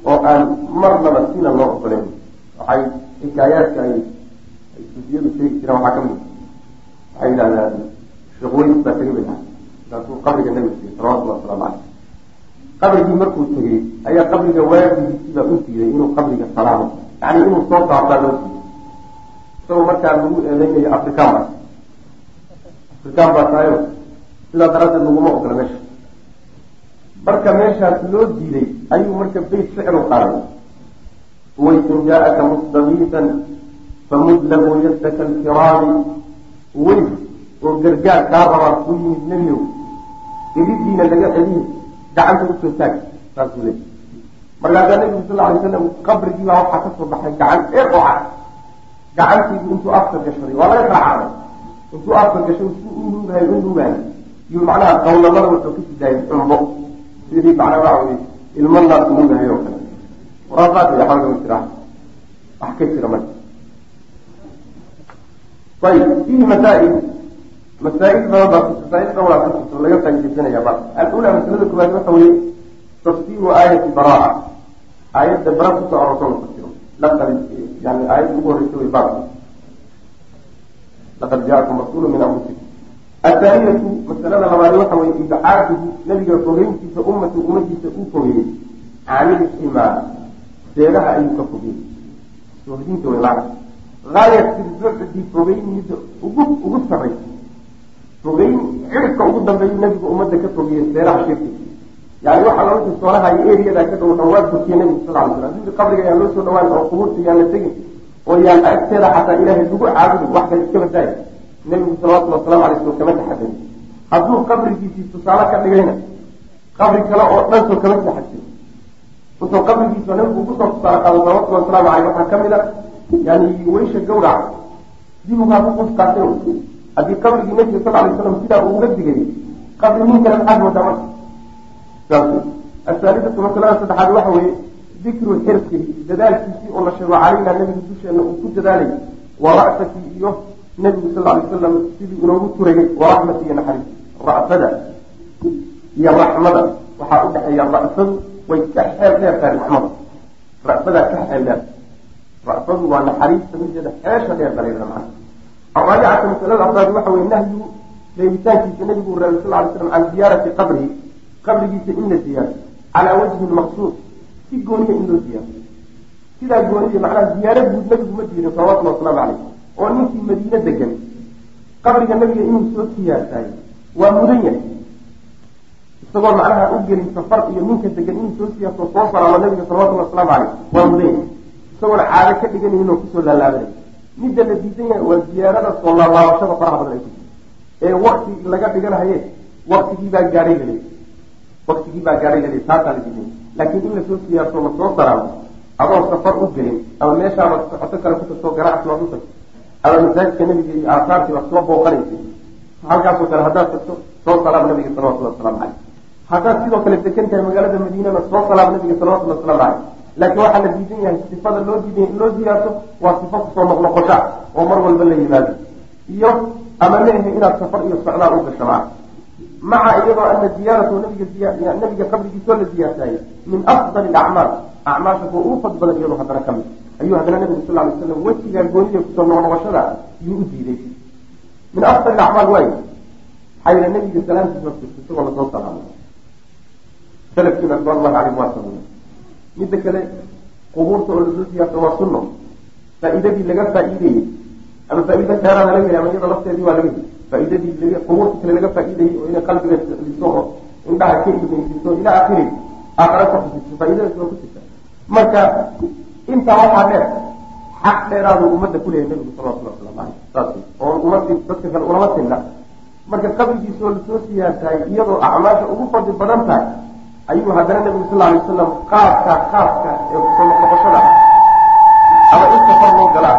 oo aan marnaba sina loo ogolayn. Waxay xikaayaadka ay sufiyadu sheegi jireen waxaa ka mid waxay yidhahdaan sheekh baa tegay bay markaasuu qabriga nabiga siiyey salawatullah wasalaamu caleyh qabrigii markuu tegey ayaa qabriga waagigiisibaa u diiday inuu qabriga salaamo yani inuu soo saartaa loo diiday isagoo markaa lagu eedeynayo afrikaan afrikaan baa tahayo sidaa daraaddeed laguma ogola meesha. Marka meeshaas loo diiday ayuu marka beyt ficlu qaaday. Waysun jaa-aka mustagiisan famud lahu yadaka alkiraami. Weys oo gargaar kaa rabaa ku yimid nebiyow. Iridiina laga celiyo gacanta u soo taag saasuu leey markaasaa nabigu sal alay slam qabrigiibaa waxaa ka soo baxay gacan eer oo cad. Gacantiibu intuu afka gashaday waa laga kala caaday intuu afka gashay si u nuugahay u nuugahay. Yuu macnaha qawlamada wuxuu ka sii daayay cumbo sidii macnaa waxa weye ilmo naas nuugahay oo kale. Waraafaad iyo xalgama jira wax ka jira marka. Ayib fiihi masaa'il. Masaail badan baa masaail dhowraa ka jirto laga faaidaysanaya ba alula masalada koowaad waxa weeye tafsiru aayati baraa aayadda bara ku soo arorto la fasiro laqad yani aayadda ugu horeysa way baabka laqad jaakum rasuulu min anfusikum athaaniyatu masalada labaad waxa weye ibcaaduhu nabiga fogeyntiisa ummatu ummadiisa uu fogeeyey canilximaa seedaha ayuu ka fogeyey sohdinta way macna gaayat filbucdi fogeyn midda ugu ugu saraysa fogeyn ciribka ugu dambeeyu nabigu ummadda ka fogeeyey seeraha shirki yani waxaa loo soonaha iyo eriyada ka dhow dhawaad furkiye nabigu sal ly slam qabriga yaan loo soo dhawaan oo qubuurta yaan la tegin oo yaan agteeda xataa ilaahay lagu caabudin wax kale iska badaaya nabigu salawatulli wasalamu alay slam kama taxadin hadduu qabrigiisii tusaale ka dhigayna qabri kale oo dhan soo kama taxadin intuu qabrigiisa nabigu ugusoo tusaale qaado salawatulli wasalaamu aleyh waxaa ka mid a yani weysha gawraca dibugaa ku qufkaasay haddii qabrigii nabiga sal alay slam sidaa uu uga digay qabri nin kale maxaad moodaa marka? Saas asaalidatu masalada saddexaad waxa weeye dikru xirsihi dadaalkiisii oo la sheego calayna nabiga dusheena uu ku dadaalay wa iyo nabigu sal alay wasalam sidii inoogu turayay wa raxmati iyo naxariis. Ra'sada iyo raxmada waxaa udhexeeya ra'sadu way ka xeel dheer tahay raxmada ra'sadaa ka xeel dheer. Ra'sadu waa naxariista mideeda xeesha dheer balayda macana araabicata masalada afraad waxa weye nahyu reebitaankiisa nabigu reebay sal lay slam can ziyaarati qabrihi. Qabrigiisa in la ziyaaro calaa wajhi maqsuud si gooniya in loo ziyaaro sidaa gooniya macnaha ziyaaro guud nabigu ma diirin salawatulli wasalaamu caleyh oo ninkii madiine degan qabriga nabiga inuu soo siyaartahay waa mudan yahay. Isagoo macnaha u gelin safar iyo ninka degan inuu soo siyaarto soo salaamo nabiga salawatullhi wasalaamu caleyh waa mudan yahay. Isagoona caado ka dhiganayhin oo ku soo laalaabanay midda la diidan yahay waa ziyaarada soo laalaabashada faraha badan ay ku jirto. Ee wakti laga dhiganahaye waktigiibaa gaadhay lale waktigiibaa gaadhay lale taasaa la diidan laakiin in la soo siyaarto la soo salaamo adoo safar u gelin ama meeshaaba socoto kale ku tagto ganacsi waad u tagto ama masaajidka nabiga iyo aasaartii waad soo booqanaysa halkaasoo kale haddaad tagto soo salaam nabiga salawatulli wasalaamu caleyh haddaad sidoo kale degan tahay magaalada madiinana soo salaam nabiga salawatulli wasalaamu caleyh laakiin waxaa la diidan yahay sifada loo diiday in loo ziyaarto waa sifo ku soo noqnoqosha oo mar walba la yimaado. Iyo ama leeyahay inaad safar iyo socdaal u gasho maa maca iyadoo ana ziyaaratu nabiga qabrigiisoo la ziyaartaayay min afdali acmaal acmaasha kuwa ugu fadl badan iyadoo haddana ka mid ayuu haddana nabigu sal lay slam wejigaa gooniya ku soo noqnoqoshada yuu u diiday. Min afdali acmaal waay maxaa yila nabiga salaamtiisa waftirta isagoo la soo salaamay. Salafkiina ridwan llahi caleyhim waa sameeyey midda kale qubuurta oo la soo siyaarto waa sunno. Faa-iidadii laga faa-iideyey ama faa-iida dheeraada laga heli ama iyada lafteedii waa laga heli faa-iidadii qubuurta kale laga faa-iidayey oo inay qalbiga liso oo indhaha ka ilmeysiiso ilaa akhiri aakhara ka xusiso faa-iidadaas waa ku jirta. Marka intaa waxaa dheer xaq dheeraadu ummadda kuleeyahay nabigu salawatulli waslamu aleyh saas oo ummadii dadka kale ulama sinna marka qabrigiisoo la soo siyaartahay iyadoo acmaasha ugu fadli badan tahay ayuu haddana nabigu sal alay wasalam qaabka khaaska ee ku soo noqnoqoshada. Ama in safar loo galaa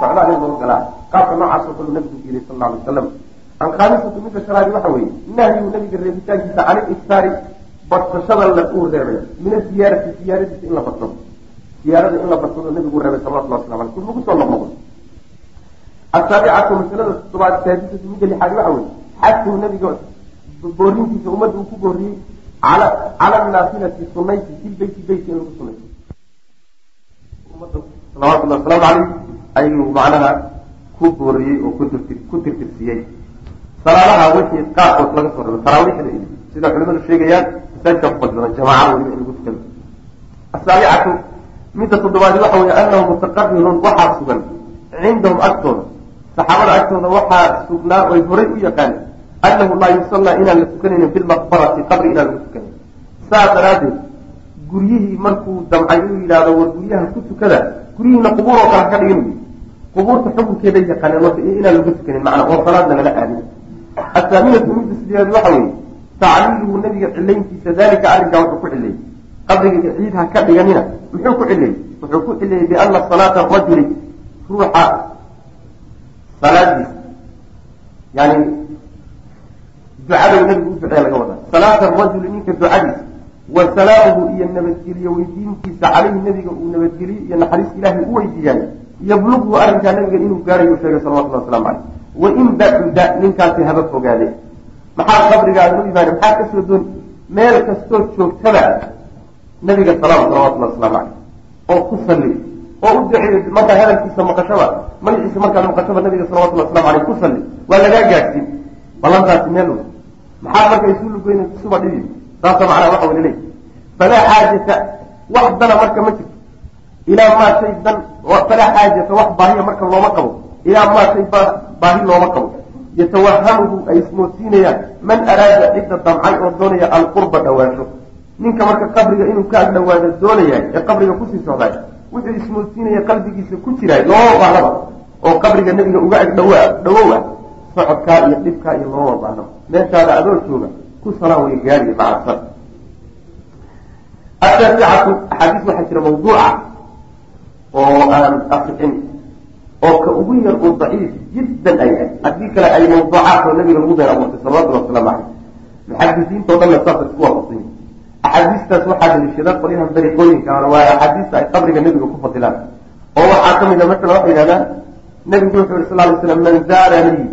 socdaal in loo galaa qaabka noocaasoo kalu nabigu diiday sal alay wasalam alkhaamisatu midda shanaadi waxa weeye nahyu nabiga reebitaankiisa can iliktaari badsashada uu reebay min asiyaarati siyaaradiisa in la badsado siyaarada in la badsado nabigu reebay salawatulli waslamu aleyh lagu soo noqnoqdo. Asaabicatu masalada todobaad saadisatu midda lixaadi waxa weye xaduu nabiga boorintiisa ummadda uu ku booriyey cala naafilati sunaysi fi beyti beytka in lagu sunayso salawatulli wasalaamu caleyh ayuu macnaha ku booriyey oo ku tirtirsiiyey salaadaha wixii qaarkood laga soo rabo taraawiixda iyo sida culimadu sheegayaan masaajidka ku fadlidan jamaacada weliba in lagu tukado asaabicatu midda toddobaadi waxa weeye anahu mutaqarirun waxaa sugan. Cindahum agtooda saxaabada agtooda waxaa sugnaa oy horay u yaqaaneen annahu laa yusallaa inaan la tukanaynin fi lmaqbarati qabri inaan lagu tukanayn saas daraaddeed guryihii markuu damcay inuu yidhahdo war guryaha ku tukada guryihiina qubuur oo kale ka dhigin qubuurta xukunkeeda yaqaaneen marka inaan lagu tukanin macna oo salaadna lala aadin. Asaaminatu midda sideed waxa weeye tacliiluhu nabiga cilayntiisa dalika arrinkaa wuxuu ku cileeyey qabriga ciid ha ka dhiganina muxuu ku cileeyey wuxuu ku cileeyey biana salaata rajuli ruuxa salaadiisa. Yani ducada nabigu u duceeya laga wadaa. Salaata rajuli ninka ducadiisa wa salaamuhu iyo nabadgeliye weydiintiisa caleyhi nabiga uu nabadgeliye iyo naxariis ilaahay u weydiiyaay yabluqhu arrinkaa nabiga inuu gaarayo u sheegay salawatullah waslamu caleyh wain bacuda ninkaasi haba fogaade maxaa qabrigaada u imaana maxaa ka soo dooni meel kastoo joogtaba nabiga salaam salawatullah waslamu caleyh oo ku salli oo u duceeyo markaa hadalkiisa maqashaba magaciisa markaad maqashaba nabiga salawatullah waslamu caleyh ku salli waa lagaa gaadhsiin ballantaasi meel maxaa marka isu lugeyn suba dhibi saasa macnaa waxa wala leey falaa xaajata wax dana marka ma jirto ilaa maa shay dan falaa xaajata wax baahiya marka looma qabo. Ilaa maa shay baahi looma qabo. Yatawahamuhu ay ismoodsiinayaan man araada cidda damcay oo doonaya alqurba dhawaansho ninka marka qabriga inuu ka ag dhawaado doonayahay ee qabriga ku sii socdaay wuxuu ismoodsiinaya qalbigiisa ku jiraay looma baahnaba oo qabriga nebiga uga ag dhawaa dhawow ah socodkaa iyo dhibkaa iyo looma baahno meeshaada adoo jooga ku salaan way gaariy macadsan ataasicatu axaadiis waxaa jira mawduuca oo aan asixin oo ka ugu yar oo daciif jiddan ay ah haddii kale ay mawduucaat oo nabiga lagu been abuurtay salawatullah wasalaamu caleyh muxadisiinta o dhanna saasa isku waafaqsan axaadiistaas waxaa daliishada qolyahan dariiqooyinkaana waa axaadiista ay qabriga nebiga ku fadilaan oo waxaa ka mid a masala waxay yidhahdaan nebigu wuxuu yiri sal ly slam man zaaranii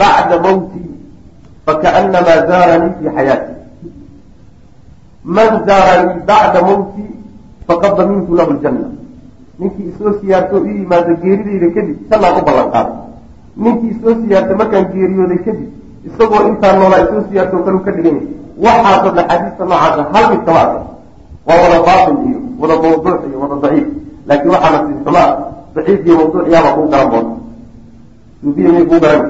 bacda mawti fakaanamaa zaaranii fi xayaati man zaaranii bacda mawti faqad damintu lahu ljanna ninkii isoo siyaarto ii yimaado geeridayda kadib jannaan u ballan qaaday ninkii isoo siyaarta markaan geeriyooday kadib isagoo intaan noolaa isoo siyaartoo kalu ka dhiganya waxaasoo dhan xadiista noocaasa hal mid kama arka waa wada baatil iyo wada mawduuc iyo wada daciif. Laakiin waxaa nasiib xumaa daciif iyo mawduuc yaaba kuu garan boona suufiya miyay kuu garan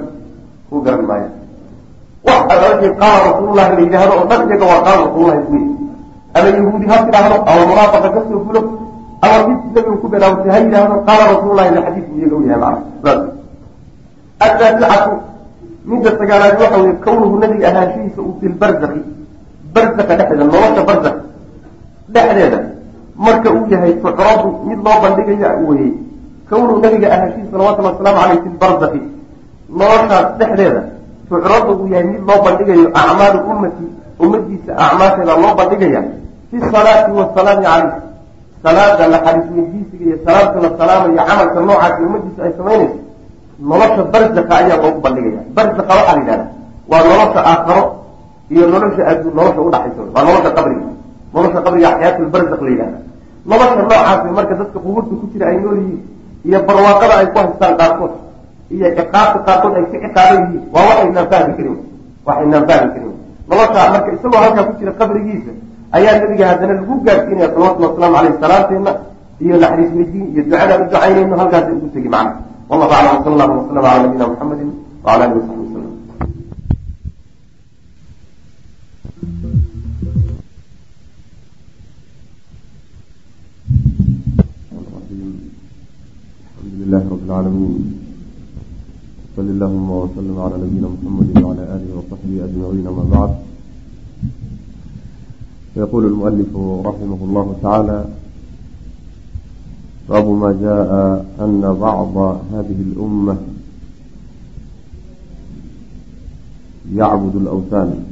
kuu garan maayo. Wax alaalkii qaala rasuulullahi la yidhaahdo oo dhan iyaga waa qaala rasuulullahi kuwi ama yahuudi ha tidhaahdo ama munaafaqa ka soo fulo ama mid nabigu ku beenaawtay ha yidhaahdo qaala rasuulullahi la xadiidku iyaga u yahay macna saas asaasicatu midda sagaalaad waxa weye kawnuhu nabiga ahaanshihiisa uu fi lbarzaki barzaka dhexdeeda nolosha barzak dhexdeeda marka uu yahay tucradu mid loo bandhigaya weye kawnuhu nabiga ahaanshihiisa salawatullhi wasalaamu aleyh fi lbarzaki noloshaas dhexdeeda tucradu uu yahay mid loo bandhigayo acmaalu ummati ummadiisa acmaasheeda loo bandhigaya. Fi salaati wasalaami caleyh salaada naxariis weydiisiga iyo salaamta la salaamayo camalka noocaasi ummadiisa ay samaynayso nolosha barzaka ayaa loogu bandhigaya. Barzaka waxaa la yidhahda waa nolosha aakharo iyo nolosha adduun nolosha udhaxaysa waa nolosha qabriga. Nolosha qabriga xayaatulbarzak la yidhahda nolosha noocaasi marka dadka qubuurta ku jira ay nool yihiin iyo barwaaqada ay ku haystaan qaarkood iyo ciqaabta qaarkood ay ka ciqaaban yihiin waa waxaynaan fahmi karin waxaynaan fahmi karin nolosha marka isagoo halkaa ku jira qabrigiisa ayaa nabiga haddana lagu gaadsiinaya salawatuli waslamu aleyh salaanteena iyo naxariis weydiin iyo ducadaan u ducaynayno halkaasa ugu tegi macna. Wallahu aclam wsal allah waslm ala nabiyina muxamadi wala alihi wasaxbihi ajmaciin يقول المؤلف رحمه الله تعالى باب ما جاء أن بعض هذه الأمة يعبد الأوثان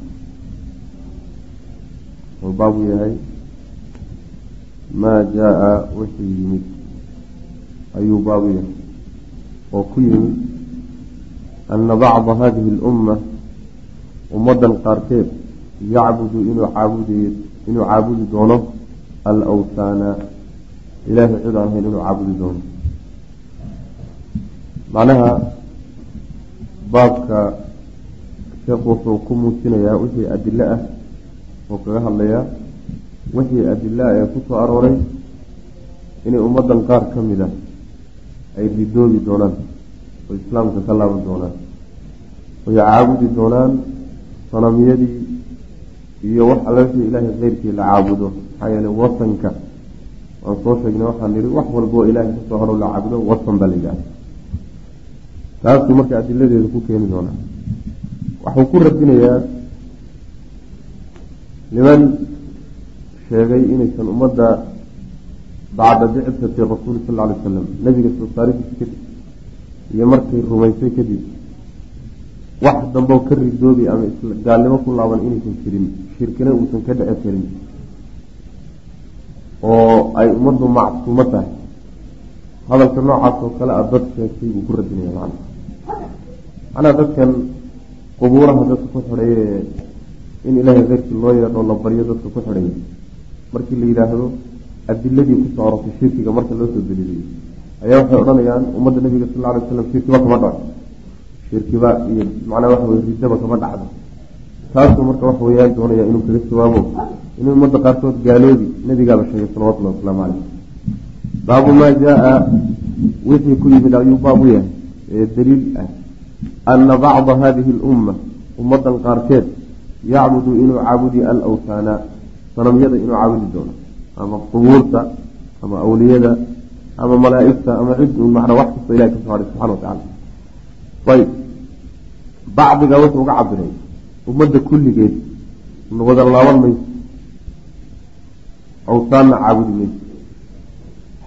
وباب يهي ما جاء وحي يمد أي باب يهي وكيم أن بعض هذه الأمة ومدى قارتين يعبد إنه عابد inuu caabudi doono alawhaana ilaahay cid aan ahayn inuu caabudi doono. Macnaha baabka sheekhu wuxuu ku muujinayaa wixii adilo ah oo kaga hadlayaa. Wixii adilo ah ee ku soo arooray inay ummaddan qaar ka mid ah ay ridoobi doonaan oo islaamka ka laaban doonaan oy caabudi doonaan sanamiyadii iyo wax alla wixii ilaahay keyrkii la caabudo. Maxaa yeele wasanka waan soo sheegnay waxaan nihi wax walba oo ilaahay ka soo horo la caabudo wasan baa la yidhaha taasuu marka adiladeeda ku keeni doonaa waxuu ku radinayaa niman sheegay inaysan ummadda bacda bicati rasuuli sal alay wasalam nabiga soo saaridiisa kadib iyo markay rumaysay kadib wax damboo ka ridoobi ama gaalnimo ku laaban inaysan jirin shirkina uusan ka dhece karin. Oo ay ummaddu macsuumo tahay. Hadalka noocaas oo kale a dad sheegtay buu ku radinaya macna macnaha dadkan qubuuraha dadka ku xidhaye in ilaahay keyrkii loo yeedho la baryo dadka ku xidhaya. Markii la yidhaahdo adiladii ku soo orortay shirkiga marka loo soo daliiliyey ayaa waxay odhanayaan ummadda nabiga sal alay waslam shirkiba kama dhaco shirkiba iyo macnaa waxa weye ridaba kama dhacdo. Taasuu marka waxa weyaan doonaya inuu kaga jawaabo inuu ummadda qaarkood gaaloobi nabigaaba sheegay salawatullahi wasalaamu caleyh baabu maa jaa wixii ku yimid ayuu baab u yahay ee daliil ah. Ana bacda hadihi lumma ummadan qaarkeed yacbudu inuu caabudi alawthaana sanamyada inuu caabudi doono. Ama qubuurta ama awliyada ama malaaigta ama cid macna wax kasta ilahi ka soo haray subxana wa tacala ayb bacdiga wuxuu uga cabiray ummadda kulligeed. Wada laaban mayso awsaanna caabudi mayso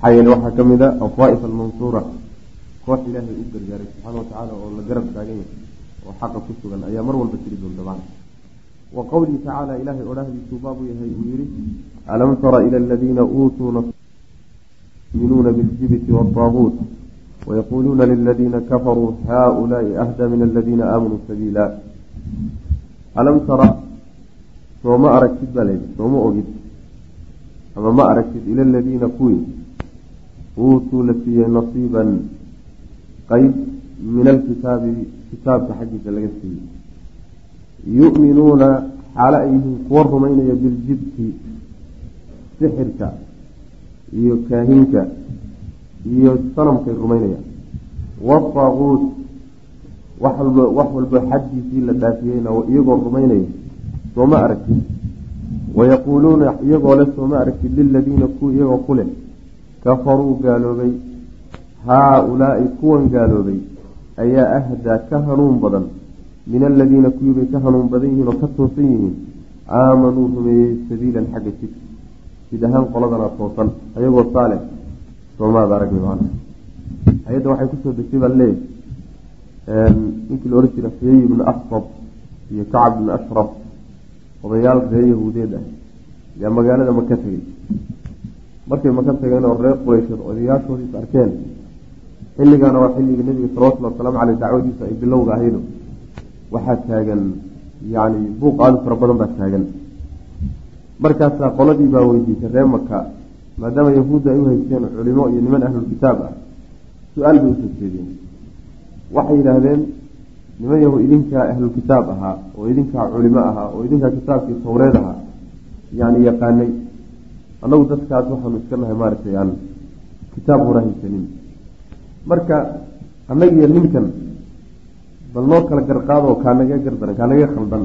maxaa yeele waxaa ka mid a alfaa'if almansuura. Koox ilaahay u gargaaray subxaana wa tacaala oo la garab taagan yahay oo xaqa ku sugan ayaa mar walba jiri doonta macna wa qowlihi tacaala ilaahay odhahdiisuu baabu yahay uu yihi alam tara ila aladiina uutuu yuminuuna biljibti waطaaguut haulaai ahda min aladiina aamanuu sabiila alam tara sooma aragtid baa layidhi sooma ogid ama ma aragtid ila aladiina kuwii uutuu la siiyey nasiiban qeyb min alkitaabi kitaabka xaggiisa laga siiyey yu'minuuna xaalo ay yihiin kuwa rumaynaya biljibti sixirka iyo sanamkay rumaynayaan. Wataaguut wax walba wax walba xaddiisii la dhaafiyeyna iyagoo rumaynaya sooma aragtid wayaquuluuna iyagoo le sooma aragtid liladiina kuwa iyagoo ku leh kafaruu gaaloobay. Haa-ulaai kuwan gaaloobay. Ayaa ahdaa ka hanuun badan. Min aladiina kuwiibay ka hanuun badan yihiin oo ka toosan yihiin. Aamanuu rumeeyey sabiilan xagga jid jid ahaan qoladana toosan ayagoo saaleh soomaad aragni hay'adda waxay ku soo degtay baa leeyahy ninkii la ohan jiray xuyay ibnu asfab iyo kacab ibnu ashraf odayaal reer yahuudeed ah yaa magaalada maka tegey markay maka tageen oo reer quraysheed odayaashoodiis arkeen xilligaana waa xilligii nabiga salawatulli wasalaamu caleyh dacwadiisa ay bilowga ahaydo waxaa taagan yani buuq aada fara badan baa taagan. Markaasaa qoladii baa weydiisay reer maka maadaama yahuudda ay u haysteen culimo iyo niman ahlulkitaab ah. Su'aal bay u soo jeedeen. Waxay yidhaahdeen niman yahu idinkaa ahlulkitaab ahaa oo idinkaa culimo ahaa oo idinkaa kitaabkii towreed ahaa yani yaqaanay. Annagu dadkaas waxaanu iska nahay maaragtay aan kitaab hora haysanin marka annagiyo ninkan bal noo kala garqaadoo kaanaga gardaran kaanaga khaldan.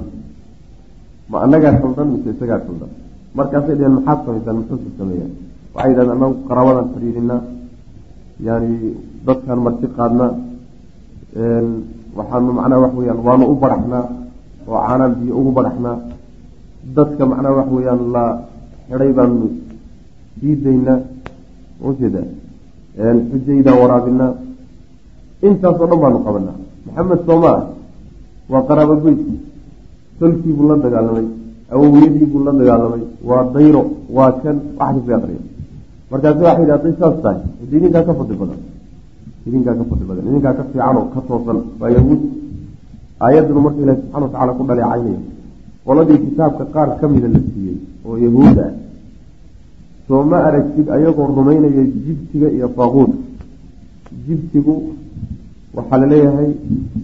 Ma annagaa khaldan mise isagaa khaldan? Markaasay dheheen maxaad samaysaan muxuusa sameeyaa waxay yidhahdeen annagu qaraabadan xiriirinaa yani dadkaan marti qaadnaa waxaanu macnaha wax weyaan waanu u baraxnaa oo caanaan biyo ugu baraxnaa dadka macnaha wax weyaan la xidhay baanu sii daynaa ujeeda xujaydaan waraabinaa intaasoo dhan baanu qabanaa maxamed soomaa waa qaraabo goys tolkiibuu la dagaalamay awowiyadiibuu la dagaalamay waa dayro waa kan wax kasga aqriya markaasi waxay yidhi haday saas tahay idinkaa ka fadli badan. Idinkaa ka fadli badan. Idinkaa ka fiican oo ka toosan waa yahuud aayaddanu marka ilahi subxana watacala ku dhaleecaynaya. Qoladii kitaabka qaar ka mida la siiyey oo yahuud ah soo ma aragtid ayagoo rumaynaya jibtiga iyo baaquudka jibtigu waxaa la leeyahay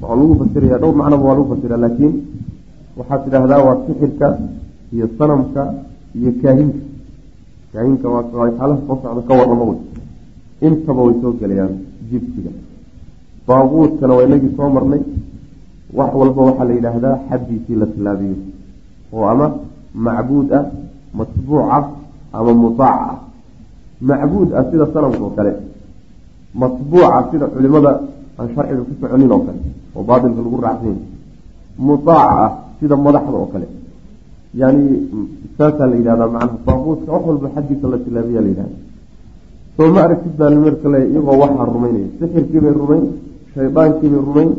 waa lagu fasiraya dhowr macnoba waa lagu fasira laakiin waxaad tidhaahdaa waa sixirka iyo sanamka iyo kaahinka waa waxyaalaha soo socda ka warramo wey intaba way soo gelayaan jibsiga. Baaquudkana waa inagii soo marnay. Wax walba waxaa la yidhaahdaa xaddiisii la tilaabiyo. Oo ama macbuud ah matbuuc ah ama mutaac ah. Macbuud ah sida sanamka oo kale. Matbuuca sida culimada aan sharciga ku soconin oo kale. Oo baatilka lagu raacsan mutaac ah sida madaxda oo kale yani saasaa la yidhahdaa macnaha baaquudka wax walba xaddiisa la tilaabiya la yidhahda soo ma aragtid baa marka le iyagoo waxaa rumaynaya sixirkiibay rumayn shaydaankiibay rumayn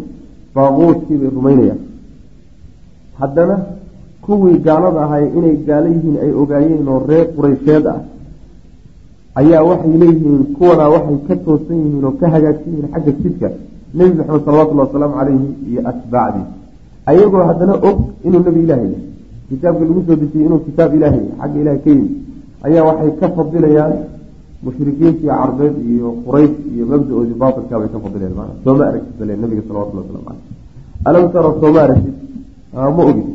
baaquudkiibay rumaynayaan haddana kuwii gaalada ahay inay gaalo yihiin ay ogaayeen oo reer qureysheed ah ayaa waxay leeyihiin kuwanaa waxay ka toosan yihiin oo ka hagaagsan yihiin xagga jidka nebi maxamed salawatullhi wasalaamu calayhi iyo atbaacdii ayagoo haddana og inuu nebi ilaahay yahay kitaabka lagu soo dejiyey inuu kitaab ilaahay xagga ilahay ka yimi ayaa waxay ka fadilayaan mushrikiintii carbeed iyo quraysh iyo mabda-oodii baatilkaa bay ka fadileen maana sooma aragtid bale nabiga salawatulli waslamu caleyh alam tara sooma aragtid? Ma ogid.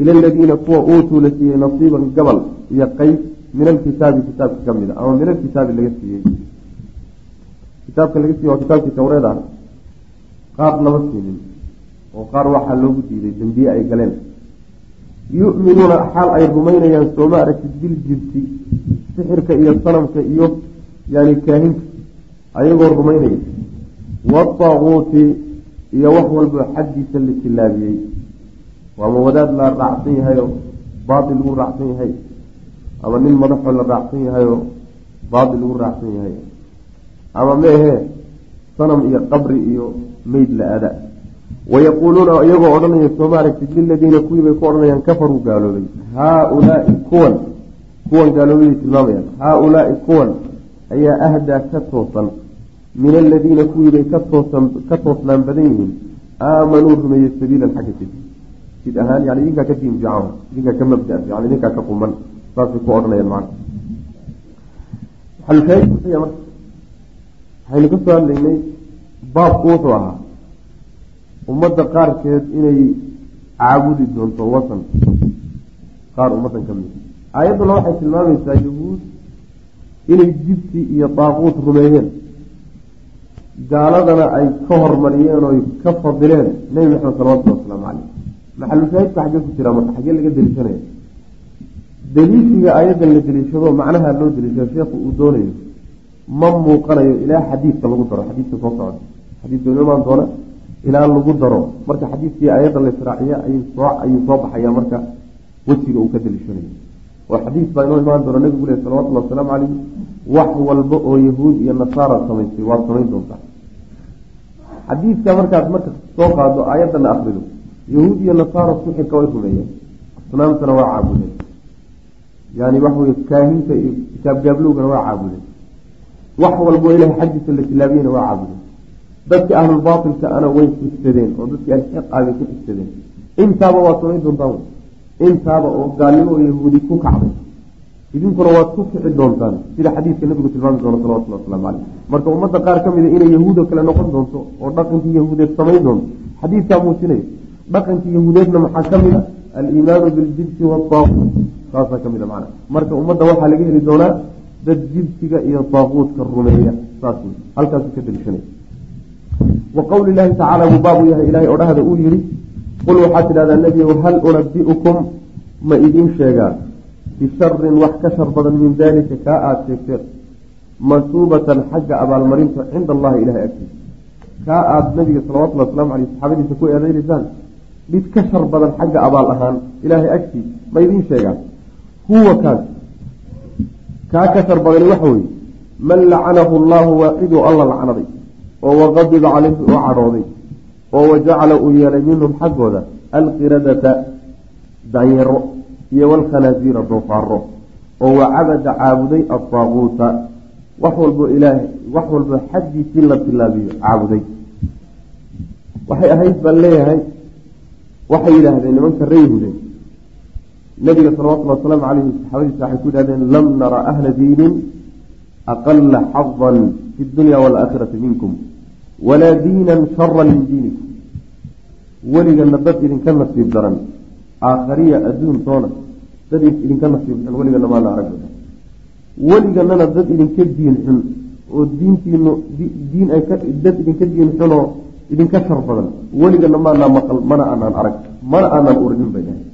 Ila aladiina kuwa uutuu la siiyey nasiiban gabal iyo qeyb min alkitaabi kitaabka ka mid a ama min alkitaabi laga siiyey. Kitaabka laga siiyey waa kitaabkii tawreed ah. Qaar lama siinin oo qaar waxaa loogu diiday dembiye ay galeen yu'minuuna xaal ay rumaynayaan sooma aragtid biljibti sixirka iyo sanamka iyo yani kaahinka ayagoo rumaynaya. Waataaquuti iyo wax walba xaddiisa la tilaabiyey waama wadaad la raacsan yahayoo baatil lagu raacsan yahay? Ama nin madaxoo la raacsan yahayoo baatil lagu raacsan yahay? Ama meehee sanam iyo qabri iyo meyd la aada wayaquuluuna iyagoo odhanaya sooma aragtid liladiina kuwiibay ku odhanayaan kafaruu gaaloobay haaulaai kuwan kuwan gaaloobay tilmaamayaan haaulaai kuwan ayaa ahdaa ka toosan min aladiina kuwiibay ka toosnaan badan yihiin aamanuu rumeeyey sabiilan xagga jid jid ahaan yani idinkaa ka diin fiican idinkaa ka mabda fiican idinkaa ka quman saasay ku odhanayaan macna waxaynu ka soo hadlaynay baabku wuxuu ahaa ummadda qaarkeed inay caabudi doonto wasan qaar ummaddan ka mid. Aayadduna waxay tilmaamaysaa yahuud inay jibti iyo daaquud rumeeyeen. Gaaladana ay ka hormariyeen oy ka fadileen nebi maxamed salawatulli wasalaamu caleyh maxalushaahidka xaggee ku jiraa marka xaggee laga deliishanaya. Deliishiga aayaddan la deliishado macnaha loo deliishado sheekhu uu doonayo ma muuqanayo ilaa xadiidka lagu daro. Xadiidka soo socda. Xadiidka imaan doona ilaa lagu daro. Marka xadiidkii aayadda la israaciya ayuu soo baxaya marka wejiga uu ka deliishanayo oo xadiis baa inoo imaan doona nabigu leh salawatullhi wasalaamu caleyh wax walba oo yahuud iyo nasaara samaystay waad samayn doontaa. Xadiidka markaad marka soo qaado aayaddana akrido yahuud iyo nasaara sixirka way rumeeyeen. Asnaamtana waa caabudeen. Yani waxa wey kaahinta iyo kitaabgaablowgana waa caabudeen. Wax walbo ilahay xaggiisa la tilaabiyena waa caabudeen dadka ahlulbaatilka ana way xigsadeen oo dadkii alxiqaabay ku xigsadeen intaaba waad samayn doontaan intaaba oo gaalnimo oo yahuudi ku kacday. Idinkuna waad ku kici doontaan sida xadiidka nabigu tilmaami doono salawatulli waslamu caleyh marka ummadda qaar ka mida inay yahuudo kale noqon doonto oo dhaqankii yahuudeed samayn doonto. Xadiidkaa muujinaya dhaqankii yahuudeedna maxaa ka mid a? Aliimaanu biljibsi waaaquut saasaa ka mid a marka ummadda waxaa laga heli doonaa dad jibsiga iyo daaquudka rumeeya. Saas halkaasu ka deliishanaya wa qowli llaahi tacaala buu baabu yahay. Ilahay odhahda uu yihi qul waxaad tidhahdaa nebiyow hal unabi'ukum ma idiin sheegaa bisharin wax ka shar badan min daalika kaa aada sheegteen. Masuubatan xagga abaalmarinta cinda allahi ilahay agtiisa. Kaa aada nabiga salawatullhi waslamu aleyh saxaabadiisa ku eedeynaysaan mid ka shar badan xagga abaal ahaan ilaahay agtiisa. Ma idiin sheegaa huwa kaas. Kaa ka shar badani waxa weeye. Man lacanahu allahu waa ciduu alla lacnaday oo waqadiba caleyhi oo cadhooday oo wajacala uu yeelay minhum xaggooda alqiradata danyaro iyo walkhanaasiira doofaaro oo wacabada caabuday adaaquuta wax walbo ilaahay wax walbo xaggiisii la tilaabiyo caabuday. Waxay ahayd baan leeyahay waxay yidhaahdeen nimanka ree yahuude nabiga salawatullhi wasalaamu caleyhi saxaabadiisa waxay ku yidhahdeen lam nara ahla diinin aqala xadan fi dunya waalaakhirati minkum walaa diinan sharan min diinikum weligana dad idinka nasiib daran aakhariya adduuntoona dad idinka nasiib xun weligana maana arag weliganana dad idinka diin xun oo diintiinu diin ay dad idinka diin xun oo idinka shar badan weligana maanaa maqal mana aanaan arag mana aanaan urinin bay dhahay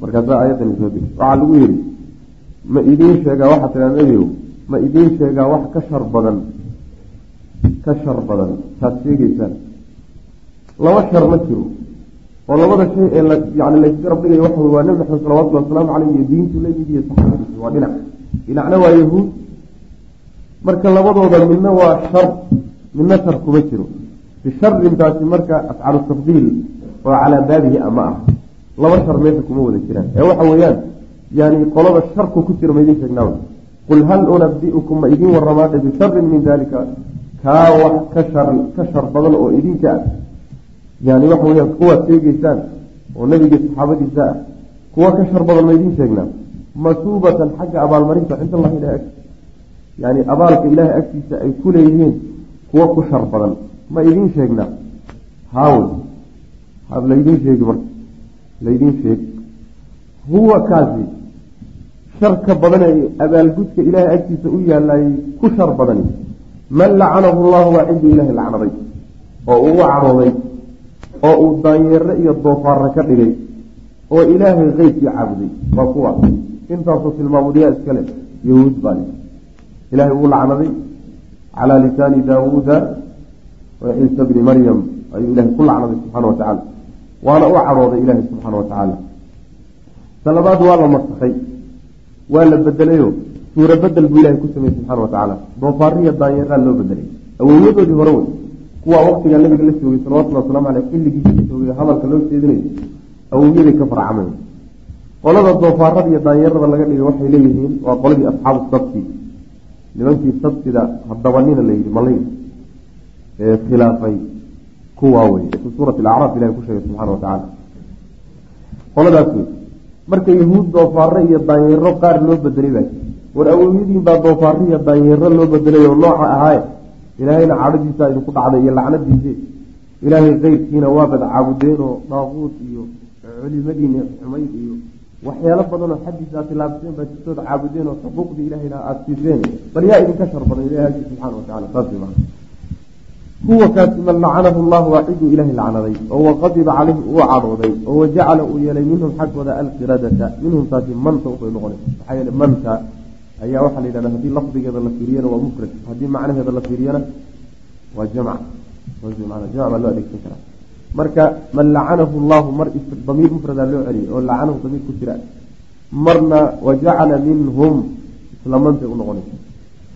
markaasaa aayadani soo degay waxaa lagu yidhi ma idiin sheegaa waxaa tiraa nebigow ma idiin sheegaa wax ka shar badan ka shar badan saad sheegeysaan laba shar ma jiro oo labada shay ee yani laysgarab dhigaya waxa waa nebi maxamed salawatullhi wasalaamu caleyh iyo diintu la mid iyo saxaabadiisa waa dhinac. Dhinacna waa yahuud. Marka labadooda midna waa shar midna shar kuma jiro. Bisharintaasi marka afcalu tafdiil oo calaa baabihi ama ah. Laba shar meesha kuma wada jiraan. Ee waxa weeyaan yani qolada sharku ku jira ma idiin sheegnaa qul hal unabiukum ma idiin waramaadha bisharin min dalika kaa wax ka shar ka shar badan oo idinka ah. Yani waxa weyaan kuwaad sheegeysaan oo nebigii saxaabadiisa ah. Kuwa ka shar badan ma idiin sheegnaa masuubatan xagga abaalmarinta cinda allahi ilahi agtiisa. Yani abaalka ilaahay agtiisa ay ku leeyihiin kuwa ku shar badan ma idiin sheegnaa haawe laydiin sheegi marka laydiin sheeg huwa kaasi sharka badan ee abaalgudka ilaahay agtiisa u yaalayay ku shar badani man lacanahu llahu waa ciduu ilaahay lacnaday oo uu u cadhooday oo uu daanyeere iyo doofaara ka dhigay oo ilaahay keybkii caabuday waa kuwa. Intaasoo tilmaamuudyaa iskale yahuud baale ilaahay wuu lacnaday calaa lisaani daawuuda wa ciisa bni maryam ayuu ilahay ku lacnaday subxaana wa tacaala. Waana u cadhooday ilaahay subxaana wa tacaala. Talabaad waa la masakay waa la bedelayo suura bedel buu ilahay ku sameeyey subxana wa tacaala doofaariya daanyeeraa loo bedelay. Awowyadoodii hore wey kuwaa waktigaa nabiga la joogay salawatullhi waslamu caleyh xilligiisa joogay hadalka loo jeedinayo awowyaday ka farcamay qolada doofaarada iyo daanyeerada laga dhigay waxay leeyihiin waa qoladii asxaabu sabti. Nimankii sabtida hadabanina layidhi malay ee khilaafay. Kuwaa wey fi suurati alacraaf ilahay ku sheegay subxana wa tacaala qoladaas wey marka yahuud doofaaro iyo daanyeero qaar loo bedelay baa war awowyadiin baa doofaaro iyo daanyeero loo bedelay oo nooca ahaaye ilaahayna cadhadiisa idinku dhacday iyo lacnadiisi ilaahay keyrkiina waabad caabudeen oo daaquud iyo culimadiina xumayd iyo waxyaalo badan oo xadiisa aad tilaabseen baa jirtood caabudeen oo xuquuqdii ilahayna aada siiseen bal yaa idinka shar badan subxana wa tacala saas huwa kaasi man lacanahu llahu waa ciduu ilaahay lacnaday. Oo waqadiba caleyhi uu cadhooday oo wajacala uu yeelay minhum xaggooda alqiradata. Minhum taasi manta ubay noqonaysa. Maxaa yeele manta ayaa waxaa la yidhahda haddii lafdigeeda la fiiriyana waa mufrad haddii macnaheeda la fiiriyana waa jamc. Jamc baa loo adeegsan karaa. Marka man lacanahu llahu mar damiir mufradaa loo celiyay oo lacanahu damiir ku jira marna wajacala minhum isla mantay unoqonaysa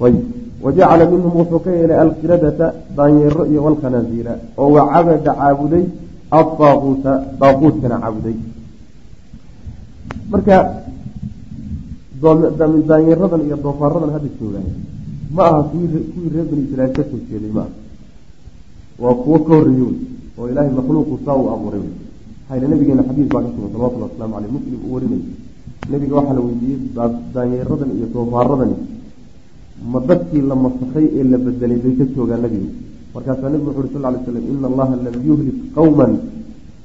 ayb wajacala minhum wuxuu ka yeelay alqiradata daanyeero iyo walkhanaasiira oo wacabada caabuday adaaquuta daaquudkana caabuday. Marka daanyeeradan iyo doofaaradan hadda joogaan. Ma aha kuwii reer bani israiil ka soo jeeday maaha waa kuwo ka horreeye wey oo ilaahay makhluuqu saa uu abuuray. Wey maxayna nabigeena xadiis baa ka sugan salawatulli waslamu aleyh muslim uu warinayay nabiga waxaa la weydiiyey daanyeeradan iyo doofaaradan. Ma dadkii la masakay ee la bedelay bay ka joogaan nabiga markaasaa nabigu wuxu uri sal ly slam ina allaha lam yuhlik qowman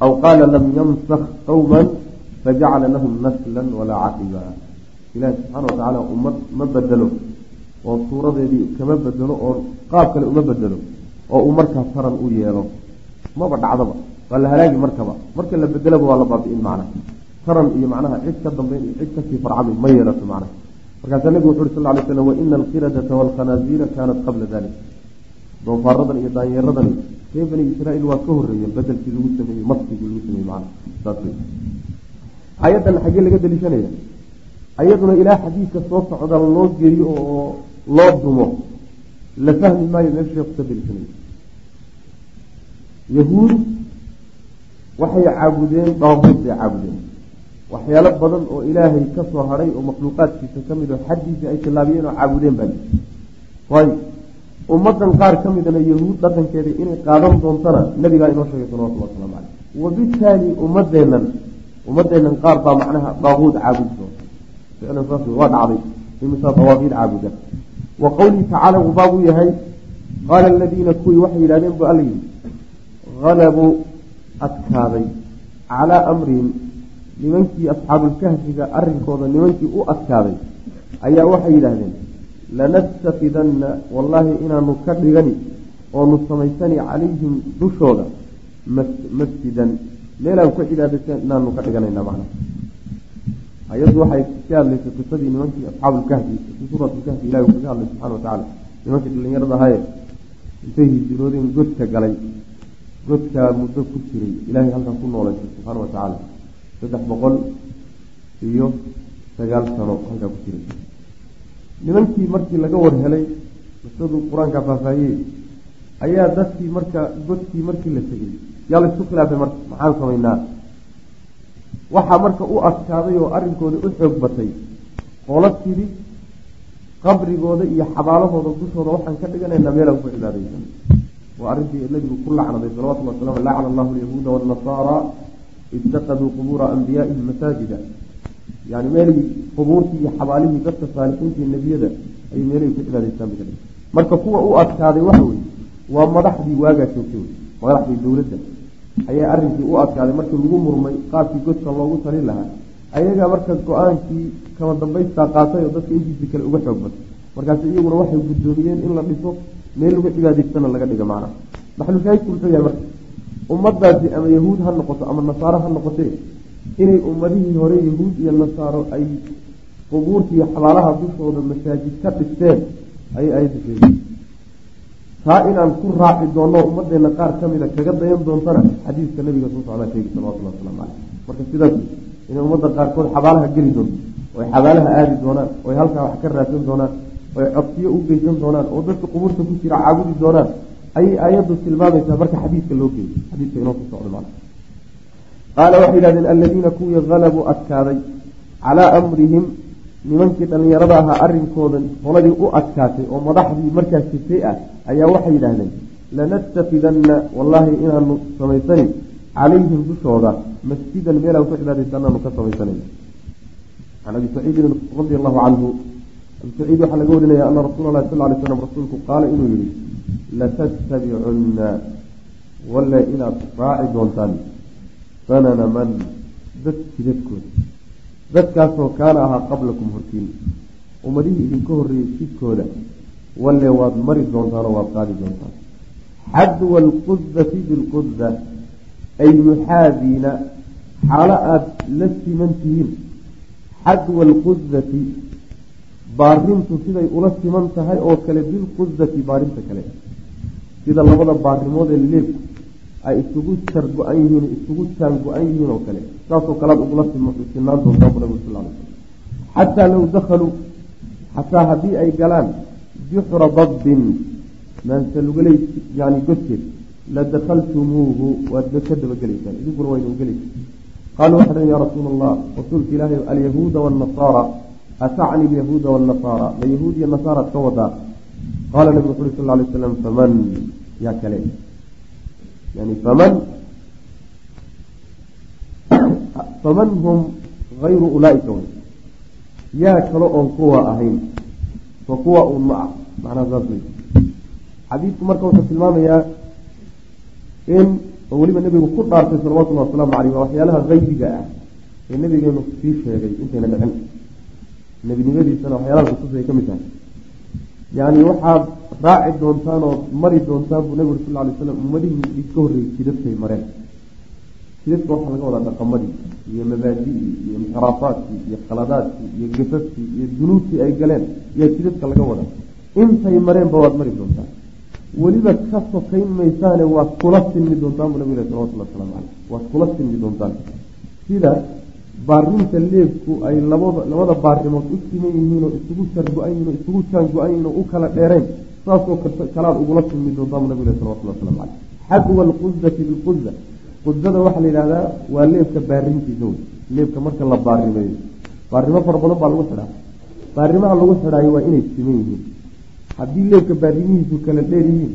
aw qaala lam yamsak qowman fajacala lahum naslan walaa caqiba ilahi subxaana watacaala ummad ma bedelo oo suuradeedii kama bedelo oo qaab kale uma bedelo oo uu markaa taran u yeelo. Maba dhacdaba waa la halaagi markaba. Marka la bedelaba waa la baabi'in macna taran iyo macnaha cid ka dambeyn iyo cid ka sii farcami ma yeelato macnaha. Markaasaa nabigu wuxu uri sal ly slam waina alqiradata waalkhanaasiira kaanat qabla dalik doofaaradan iyo daanyeeradan ree bani israaiil waa ka horeeyeen bedelkii lagu sameeyey maskigii lagu sameeyey macna saas ayaddan xaggee laga deliishanaya ayaduna ilaa xadiidka soo socda loo geliyo oo loo dumo. La fahmi maayo meel sheeku ka deliishanaya yahuud waxay caabudeen daabuud bay caabudeen. Waxyaalo badan oo ilaahay ka soo oo makhluuqaadkiisa ka mid oo xaddiisii ay tilaabiyeen oo caabudeen baa jir waayo ummadan qaar ka midna yahuud dhaqankeeda inay qaadan doontana nabigaa inoo sheegay salawatulli waslamu caleyh wabitaali ummadeennan ummadeennan qaar baa macnaha daabuud caabudi waa dhacday imisaa dawaaqiid caabuda wa qowlihi tacaala uu baab u yahay qaala aladiina kuwii waxay yidhahdeen bu alla yidhi halabuu adkaaday calaa amrihim nimankii asxaabulkahfiga arrinkooda nimankii u adkaaday ayaa waxay yidhaahdeen lanastafidanna wallaahi inaanu ka dhigani oonu samaysani calayhim dushooda masjidan meelaan ku cibaadaysan inaanu ka dhiganayna macna ayaddu waxay ka hadlaysay qisadii nimankii asxaabulkahfi fi suuratulkahfi ilahi uu kaga hadlay subxana watacaala nimankii dhallinyarada ahaye intay hijiroodeen godka galay. Godkaa muddo ku jiray ilaahay halkan ku nooleysay subxaana watacaala saddex boqol iyo sagaal sano halkaa ku jiray. Nimankii markii laga war helay qisadu qur'aanka faahfaahiyey ayaa dadkii marka godkii markii la tegey yaa laysku khilaafay marka maxaan samaynaa waxaa marka u adkaaday oo arrinkooda u xoog batay qolo tidhi qabrigooda iyo xabaalahooda dushooda waxaan ka dhiganaynaa meelaan ku cibaadaysan. Waa arrintii nabigu ku lacnaday salawatullah wasalam lacna allahu alyahuuda waannasaara itakaduu qubuura anbiyaa'ihim masaajida. Yani meelihii qubuurtii iyo xabaalihii dadka saalixiintii nebiyada ayay meelihii ku cibaadaystaan marka kuwa u adkaaday waxa weye waa madaxdii waagaa joogtay madaxdii dowladda ayaa arrinkii u adkaaday markii lagu murmay qaabkii godka loogu talin lahaa. Ayagaa marka go'aankii kama dambaystaa qaatay oo dadka intiisii kale uga xoog batay markaas iyaguna waxay guddoomiyeen in la dhiso meel lagu cibaadaystana laga dhiga macnaha. Maxlushaahidku muxuu yahay marka ummadaasi ama yahuud ha noqoto ama nasaaro ha noqotee inay ummadihii hore yahuud iyo nasaaro ay qubuurtiiyo xabaalaha dushooda masaajid ka dhisteen ayay ayadda sheegay taa inaan ku raaci doonno ummadeena qaar ka mida kaga dayan doontana xadiiska nabiga soo socdaa sheegi salawatullah waslamu caleyh marka sidaas inay ummadda qaarkood xabaalaha geli doonto oy xabaalaha aadi doonaan oy halkaa wax ka raadsan doonaan oy codsiyo u geysan doonaan oo dadka qubuurta ku jira caabudi doonaan ayay aayaddu tilmaamaysaa marka xadiidka loo geeyo. Xadiidka inoo ku socdo macna qaala waxay yidhahdeen aladiina kuwii halabuu adkaaday calaa amrihim nimankii dhallinyarada ahaa arrinkooda qoladii u adkaatay oo madaxdii markaa jirtay ah ayaa waxay yidhaahdeen lanastafidanna wallaahi inaanu samaysanin. Calayhim dushooda masjidan meelaan ku cibaadaysanaanu ka samaysanayna can abi saciidin radi allahu canhu abi saciid waxaa laga warinaya ana rasuula lahi sal lay slam rasuulku qaala inuu yihi latattabicunna walle inaad raaci doontaan sanana man dad jidadkooda dadkaasoo kaana ahaa qablakum hortiin. Ummadihii idinka horreeyey jidkooda walle waad mari doontaanoo waad qaadi doontaan. Xadwa alqudati bilquda ay muxaadiina xaalo aada la siman tihiin. Xadwa alqudati baarintu siday ula siman tahay oo kale bilqudati baarinta kale. Sida labada baarimood ee leebku ay isugu jar go-an yihiin isugu jaan go-an yihiin oo kale. Saasoo kalead ugula sinaan doontaa bu nabigu sal xataa low dakhaluu xataa haddii ay galaan juxra dabbin maansalugale yani godkeed la dakhaltumuuhu waad ka dabagelaysaan idinkuna waa idin gelaysa. Qaaluu waxaa ya rasuula allah rasuulka ilaahay alyahuuda waannasaara atacni alyahuuda waannasaara ma yahuud iyo nasaaraad ka wadaa qaala nabigu wuxu uri sal lay slam faman? Yaa kale yani faman faman hum hayru ulaaika way yaa kale oon kuwa ahayn fa kuwa uun ma ah macnaha saas wey xadiidku marka wuxuu tilmaamayaa in oo weliba nebigu ku dhaartay salawatullahi wasalaamu caleyh waa waxyaalaha haybiga ah ee nabigeenu sii sheegay intayna dhicin nebinimadiisana waxyaalaha kutusay ka mid tahay yani waxaad raaci doontaan oo mari doontaan buu nabigu sal lay slam ummadihii idinka horreeyey jidadkay mareen. Jidadka waxaa laga wadaa dhaqamadii iyo mabaadidii iyo inxiraafaadkii iyo khaladaadkii iyo gasaskii iyo dunuubtii ay galeen iyo jidadka laga wadaa. Intay mareenba waad mari doontaan. Weliba ka sokayn maysaane waad kula silmi doontaan buu nabigu leh salawatullah waslamu caleyh waad kula silmi doontaan. Sida baarinta leebku ay labada baarimood u siman yihiin oo isugu jar go-an yihiin oo isugu jaan go-an yihiin oo u kala dheereen saasoo kalaad ugula buu nabigu leh salawatullah waslamu caleyh xadwa alqudati bilquda qudada waxaa la yidhahdaa waa leebka baarintiisa wey leebka marka la baarimeeyo baarimo fara badan baa lagu xidhaa. Baarimaha lagu xidhaayo waa inay siman yihiin. Haddii leebka baarimihiisu kala dheer yihiin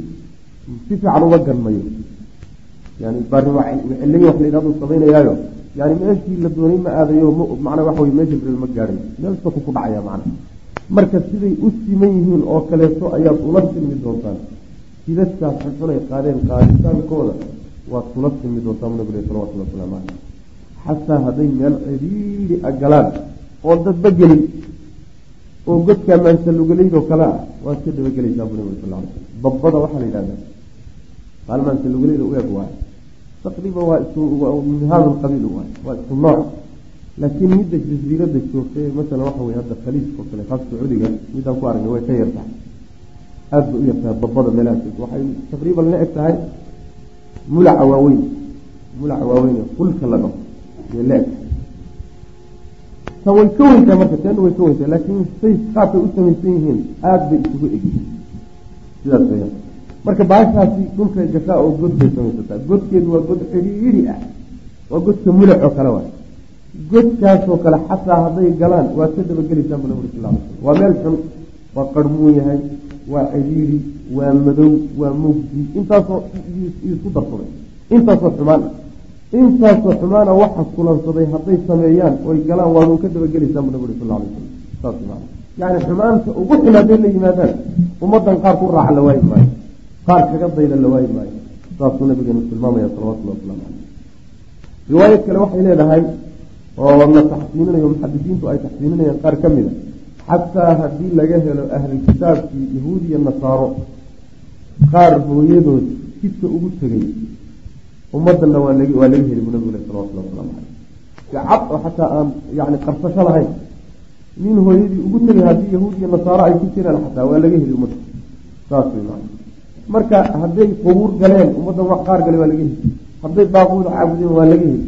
si fiican uga ganmayo yani baarimo cilay wax la yidhahdo samaynayaayo yani meeshii la doonay ma aadayo macnaa waxa wey meesha ma gaadhay meel saku ku dhacaya macna marka siday u siman yihiin oo kaleeto ayaad ula silmi doontaan. Jidadkaas xunxunay qaadeen qaaditaankooda waad kula timi doontaa bu nabi salawatulli wasalaamu caleyh xataa hadday meel cidhiidhi a galaan oon dadba gelin oo godkaa maansalugaleydoo kale ah waad ka dabagelaysaa bu nabi sal l babbada waxaa la yidhahdaa qaal maansalugaleyd u eg waay. Taqriiban waa min hada qabiil waay waa isku nooc laakiin midda jasiirada joogtay masalan waxa wey hadda khaliijkao kale kaas sacuudiga midaan ku aragnay way ka yartahay. Aada bay u yartahay babbada meelaha joogta waxay taqriiban la eg tahay mulaca waaweyn. Mulaca waaweyn kulka la dhao iyo la eg. Tan way ka weyntahay marka teena way ka weyntahay laakiin say qaabkay u samaysan yihiin aada bay isugu egyihiin sidaas weya marka baashaasi dhulka gashaa oo god bay samaysataa. Godkeedu waa god xidhiidhi ah. Waa godka mulac oo kale waay godkaasoo kale xataa hadday galaan waad ka dabagelaysaa bu naburi sal waa meel xun waa qarmuun yahay waa cidhiiri waa madow waa mugdi intaasoo isku darsaday. Intaasoo xumaan. Intaasoo xumaana waxa kulansaday hadday sameeyaan oy galaan waanu ka dabagelaysaa bu naburi sal alay maa yani xumaanta ugu xun hadday la yimaadaan ummadan qaar ku raaca la waayi maayo. Qaar kaga dayda la waayi maayo. Saasuu nabigeenu tilmaamaya salawatullah wasalaamu caleyh riwaayad kale waxay leedahay oo la taxsiininayo muxadisiintu ay taxsiininayaan qaar ka mid a. Xataa haddii laga helo ahli kitaabkii yahuud iyo nasaaro qaar hooyadood jidka ugu tegay ummadana waa lag waa laga heli bu nabigu leh salawatullah wasalaamu caleyh si cad oo xataa aan yani qarsasho lahayn nin hooyadii ugu tegay haddii yahuud iyo nasaaro ay ku jiraan xataa waa laga heli ummadda. Saas wey maa marka hadday qubuur galeen ummaddan wax qaar gale waa laga heli hadday baaquuda caabudeen waa laga heli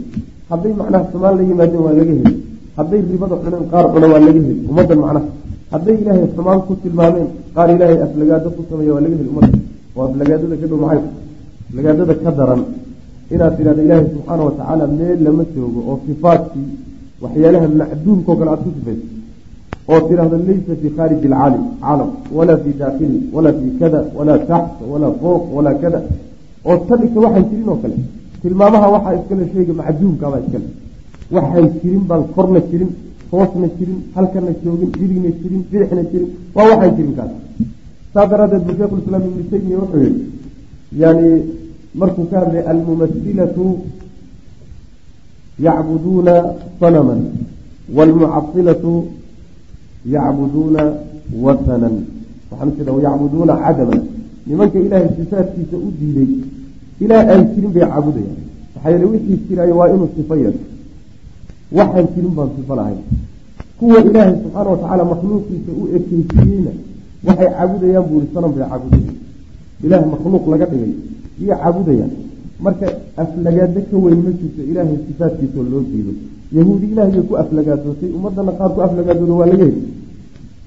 hadday macnaha xumaan la yimaadeen waa laga heli hadday ribada cuneen qaar cuna waa laga heli ummaddan macnaha. Hadday ilaahay xumaan ku tilmaameen qaar ilaahay aflagaado ku sameeya waa laga heli ummadda. Oo aflagaadada ka dhow maxay? Aflagaadada ka daran. Inaad tidhahdo ilaahay subxaana watacaala meel lama joogo oo sifaadkii waxyaalaha macduumkao kale aad ku sifayso oo tidhahdo laysa fii khaariji alcaalim caalam walaa fii daakili walaa fii kada walaa taxt walaa fooq walaa kada oo tadhigta waxaan jirin oo kale tilmaamaha waxaa iskale sheega macduumkaabaa iskale waxaan jirin baan korna jirin hoosna jirin halkana joogin midigna jirin bidixna jirin waa waxaan jirin kaas. Saa daraaddeed bu sheikhulislaam ibnu taymiya wuxuu yihi yani markuu ka hadlay almumasilatu yacbuduuna sanaman waalmucasilatu yacbuduuna wasanan. Waxaan ujeeda yacbuduuna cadaman. Nimanka ilaahay sifaadkiisa u diiday ilaah aan jirin bay caabudayaan maxaa yeele wixii jiraayo waa inuu sifo yeesho. Waxaan jirin baan sifo lahayn. Kuwa ilaahay subxaana watacaala makhluuqiisa u ekeysiiyeyna waxay caabudayaan buu sanam bay caabudayaan ilaah makhluuq laga dhigay iyo caabudayaan marka aflagaado ka weyn ma jirto ilaahay sifaadkiisao loo diido yahuudi ilahay bay ku aflagaadootay ummadana qaar ku aflagaadooda waa laga heli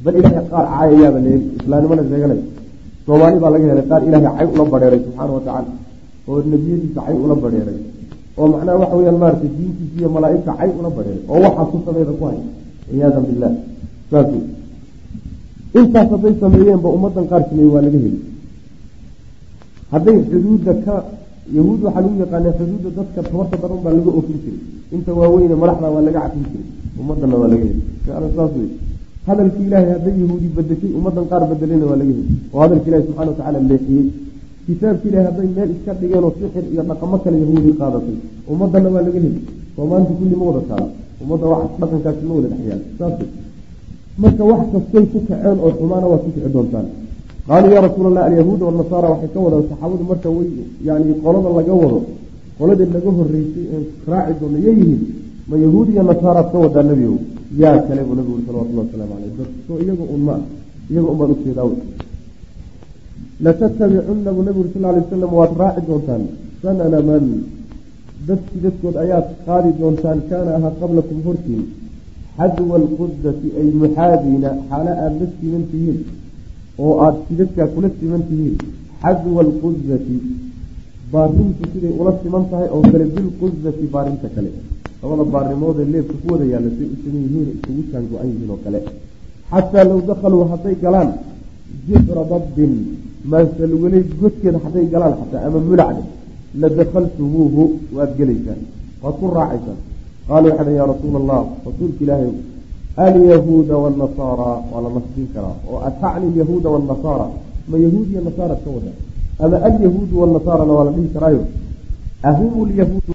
bal ilaahay qaar caayayaaba la heli sheeganay. Soomaali baa laga helay qaar ilaahay cay ula badheeray subxaana watacaala oo nebiyadiisa cay ula badheeray oo macnaha waxa weyaan maaragtay diintiisa iyo malaaigta cay ula badheeray oo waxaa ku sameeda ku hay ciyaadan billah saas intaas hadday sameeyeenba ummadan qaar sameeye waa laga heli hadday xuduudda ka yahuud waxaa lagu yaqaana xuduudda dadka tabarta daran baa laga ofin jiray. inta waaweyne madaxda waa laga cafin jiray. ummadana waa laga heli saas wey hadalki ilaahay hadday yahuudi bedeshay ummadan qaar bedelena waa laga heli oo hadalka ilahi subxana watacaala leexiyey kitaabki ilahay hadday meel iska dhigeenoo sixir iyo dhaqamo kale yahuudi qaadatay ummadana waa laga heli soomaanta kulli ma wada taala ummadda wax dhaqankaasi ma wada dhexyaal. Saas marka wax kastay ku kaceen oo xumaana waa ku kici doontaan. Qaaluu yaa rasuul allah alyahuuda wanasaara waxay ka wadaan saxaabadu marka way yani qolada laga wado qoladii laga horeysay ee raaci doono ya yihiin ma yahuud iyo nasaaraad ka wadaa nebigow yaa kale buu nabigu salawatullah wasalaamu caleyh iyaga un ma iyaga un baan u jeedaa latattabicunna nabigu sal lay wasalam waad raaci doontaan sanana man dadkii dadkood ayaad qaadi doontaan kaana ahaa qablakum hortiin xadwa alqudati ay muxaadiina xaalo aada la siman tihiin oo aada sidadkaa kula siman tihiin xadwa alqudati baarintu siday ula siman tahay oo kale bilqudati baarinta kale labada baarimood ee leebka ku wada yaalla say u siman yihiin isugu jaan go-an yihiin oo kale xataa low dakhaluu hadday galaan jifra dabbin maasalweley godkeeda hadday galaan xataa ama mulacde la dakhaltumuuhu waad gelaysaan. Waad ku raacaysaan. Qaaluu waxay ya rasuula allah rasuulka ilaahay alyahuuda wanasaara waa la nasbin karaa. Oo atacni alyahuuda wanasaara ma yahuud iyo nasaara ka wada ama alyahuudu wanasaarana waa la dhihi karaayo? Ahum lyahuudu